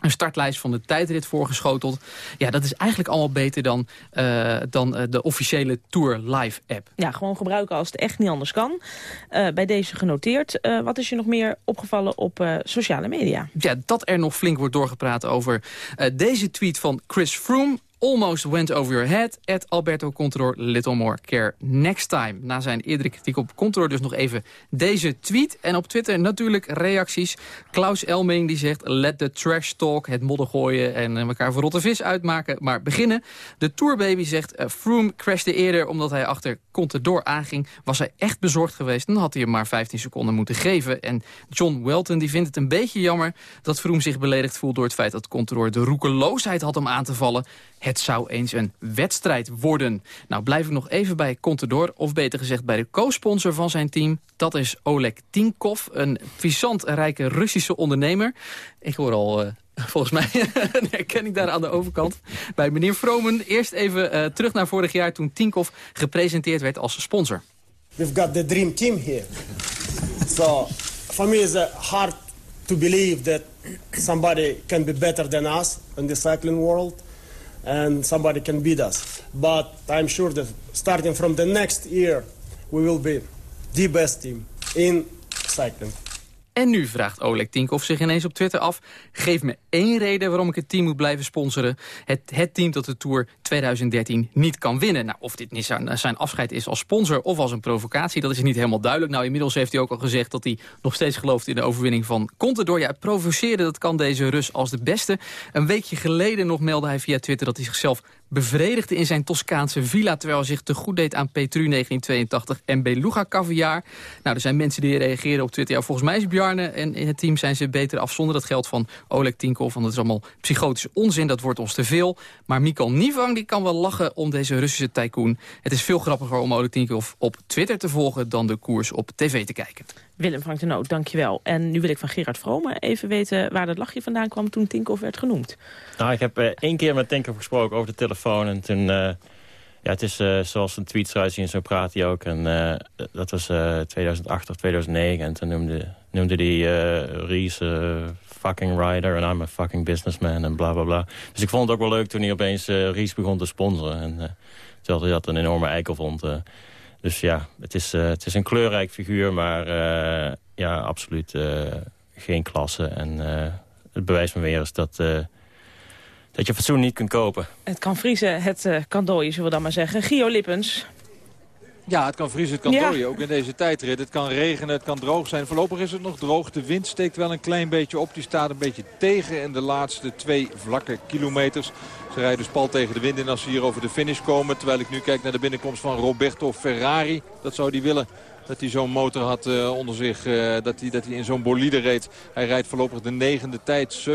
een startlijst van de tijdrit voorgeschoteld. Ja, dat is eigenlijk allemaal beter dan, uh, dan uh, de officiële Tour Live app. Ja, gewoon gebruiken als het echt niet anders kan. Uh, bij deze genoteerd. wat is je nog meer opgevallen op sociale media? Ja, dat er nog flink wordt doorgepraat over deze tweet van Chris Froome almost went over your head. At Alberto Contador, little more care next time. Na zijn eerdere kritiek op Contador dus nog even deze tweet. En op Twitter natuurlijk reacties. Klaus Elming die zegt, let the trash talk, het modder gooien... en elkaar voor rotte vis uitmaken, maar beginnen. De Tourbaby zegt, uh, Froome crashte eerder omdat hij achter Contador aanging. Was hij echt bezorgd geweest, dan had hij hem maar 15 seconden moeten geven. En John Welton die vindt het een beetje jammer... dat Froome zich beledigd voelt door het feit dat Contador de roekeloosheid had om aan te vallen... Het zou eens een wedstrijd worden. Nou blijf ik nog even bij Contador, of beter gezegd bij de co-sponsor van zijn team. Dat is Oleg Tinkov, een visant rijke Russische ondernemer. Ik hoor al... Uh, Volgens mij een herkenning daar aan de overkant. Bij meneer Vromen. Eerst even uh, terug naar vorig jaar toen Tinkov gepresenteerd werd als sponsor. We've got the dream team here. So for me it's hard to believe that somebody can be better than us in the cycling world and somebody can beat us. But I'm sure that starting from the next year, we will be the best team in cycling. En nu vraagt Oleg Tinkov zich ineens op Twitter af... geef me één reden waarom ik het team moet blijven sponsoren. Het, het team dat de Tour 2013 niet kan winnen. Nou, of dit niet zijn afscheid is als sponsor of als een provocatie... dat is niet helemaal duidelijk. Nou, inmiddels heeft hij ook al gezegd dat hij nog steeds gelooft... in de overwinning van Contador. Ja, provoceren, dat kan deze Rus als de beste. Een weekje geleden nog meldde hij via Twitter... dat hij zichzelf bevredigde in zijn Toscaanse villa... terwijl hij zich te goed deed aan Petru 1982 en Beluga caviar. Nou, er zijn mensen die reageren op Twitter. Ja, volgens mij is Bjarne en in het team zijn ze beter af zonder dat geld van Oleg Tinkov. Want dat is allemaal psychotische onzin, dat wordt ons te veel. Maar Mikkel Nivang die kan wel lachen om deze Russische tycoon. Het is veel grappiger om Oleg Tinkov op Twitter te volgen... dan de koers op tv te kijken. Willem Frank de Noot, dankjewel. En nu wil ik van Gerard Vrome even weten waar dat lachje vandaan kwam toen Tinkoff werd genoemd. Nou, ik heb uh, één keer met Tinkoff gesproken over de telefoon en toen... Uh, ja, het is uh, zoals een tweet zou zien, zo praat hij ook. En dat was 2008 of 2009 en toen noemde, noemde hij Reese fucking rider en I'm a fucking businessman en bla bla bla. Dus ik vond het ook wel leuk toen hij opeens Reese begon te sponsoren. En terwijl hij dat een enorme eikel vond... Dus ja, het is, uh, het is een kleurrijk figuur, maar uh, ja, absoluut uh, geen klasse. En het bewijs van weer is dat, dat je fatsoen niet kunt kopen. Het kan vriezen, het kan dooien, zullen we dan maar zeggen. Gio Lippens. Ja, het kan vriezen, het kan ja. dooien, ook in deze tijdrit. Het kan regenen, het kan droog zijn. Voorlopig is het nog droog. De wind steekt wel een klein beetje op. Die staat een beetje tegen in de laatste twee vlakke kilometers. Ze rijden dus pal tegen de wind in als ze hier over de finish komen. Terwijl ik nu kijk naar de binnenkomst van Roberto Ferrari. Dat zou hij willen dat hij zo'n motor had onder zich. dat, hij, dat hij in zo'n bolide reed. Hij rijdt voorlopig de negende tijd. 57-23.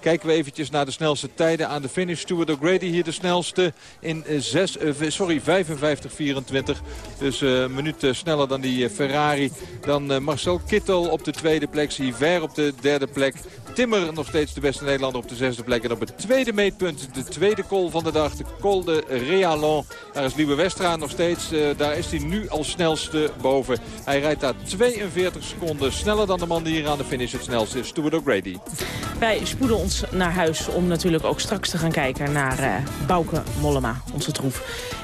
Kijken we eventjes naar de snelste tijden aan de finish. Stuart O'Grady hier de snelste in 6, sorry, 55-24. Dus een minuut sneller dan die Ferrari. Dan Marcel Kittel op de tweede plek. Siver op de derde plek. Timmer nog steeds de beste Nederlander op de zesde plek. En op het tweede meetpunt, de tweede call van de dag, de col de Realon. Daar is Liebe Westra nog steeds. Daar is hij nu als snelste boven. Hij rijdt daar 42 seconden sneller dan de man die hier aan de finish het snelste is. Stuart O'Grady. Wij spoeden ons naar huis om natuurlijk ook straks te gaan kijken naar uh, Bouke Mollema, onze troef.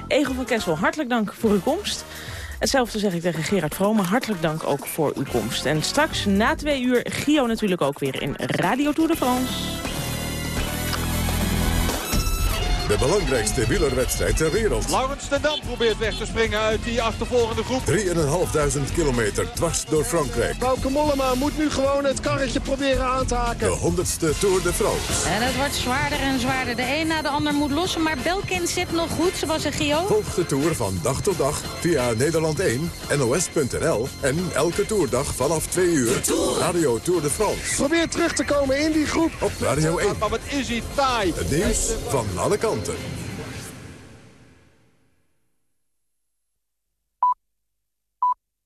Egel van Kessel, hartelijk dank voor uw komst. Hetzelfde zeg ik tegen Gerard Vrome. Hartelijk dank ook voor uw komst. En straks na twee uur Gio natuurlijk ook weer in Radio Tour de France. De belangrijkste wielerwedstrijd ter wereld. Laurens de Dam probeert weg te springen uit die achtervolgende groep. 3.500 kilometer dwars door Frankrijk. Bauke Mollema moet nu gewoon het karretje proberen aan te haken. De 100ste Tour de France. En het wordt zwaarder en zwaarder. De een na de ander moet lossen, maar Belkin zit nog goed, zoals een Gio. Volg de Tour van dag tot dag via Nederland 1, NOS.nl en elke toerdag vanaf 2 uur. Radio Tour de France. Probeer terug te komen in die groep. Op Radio 1. Maar wat is hij taai. Het nieuws van alle kanten. 对。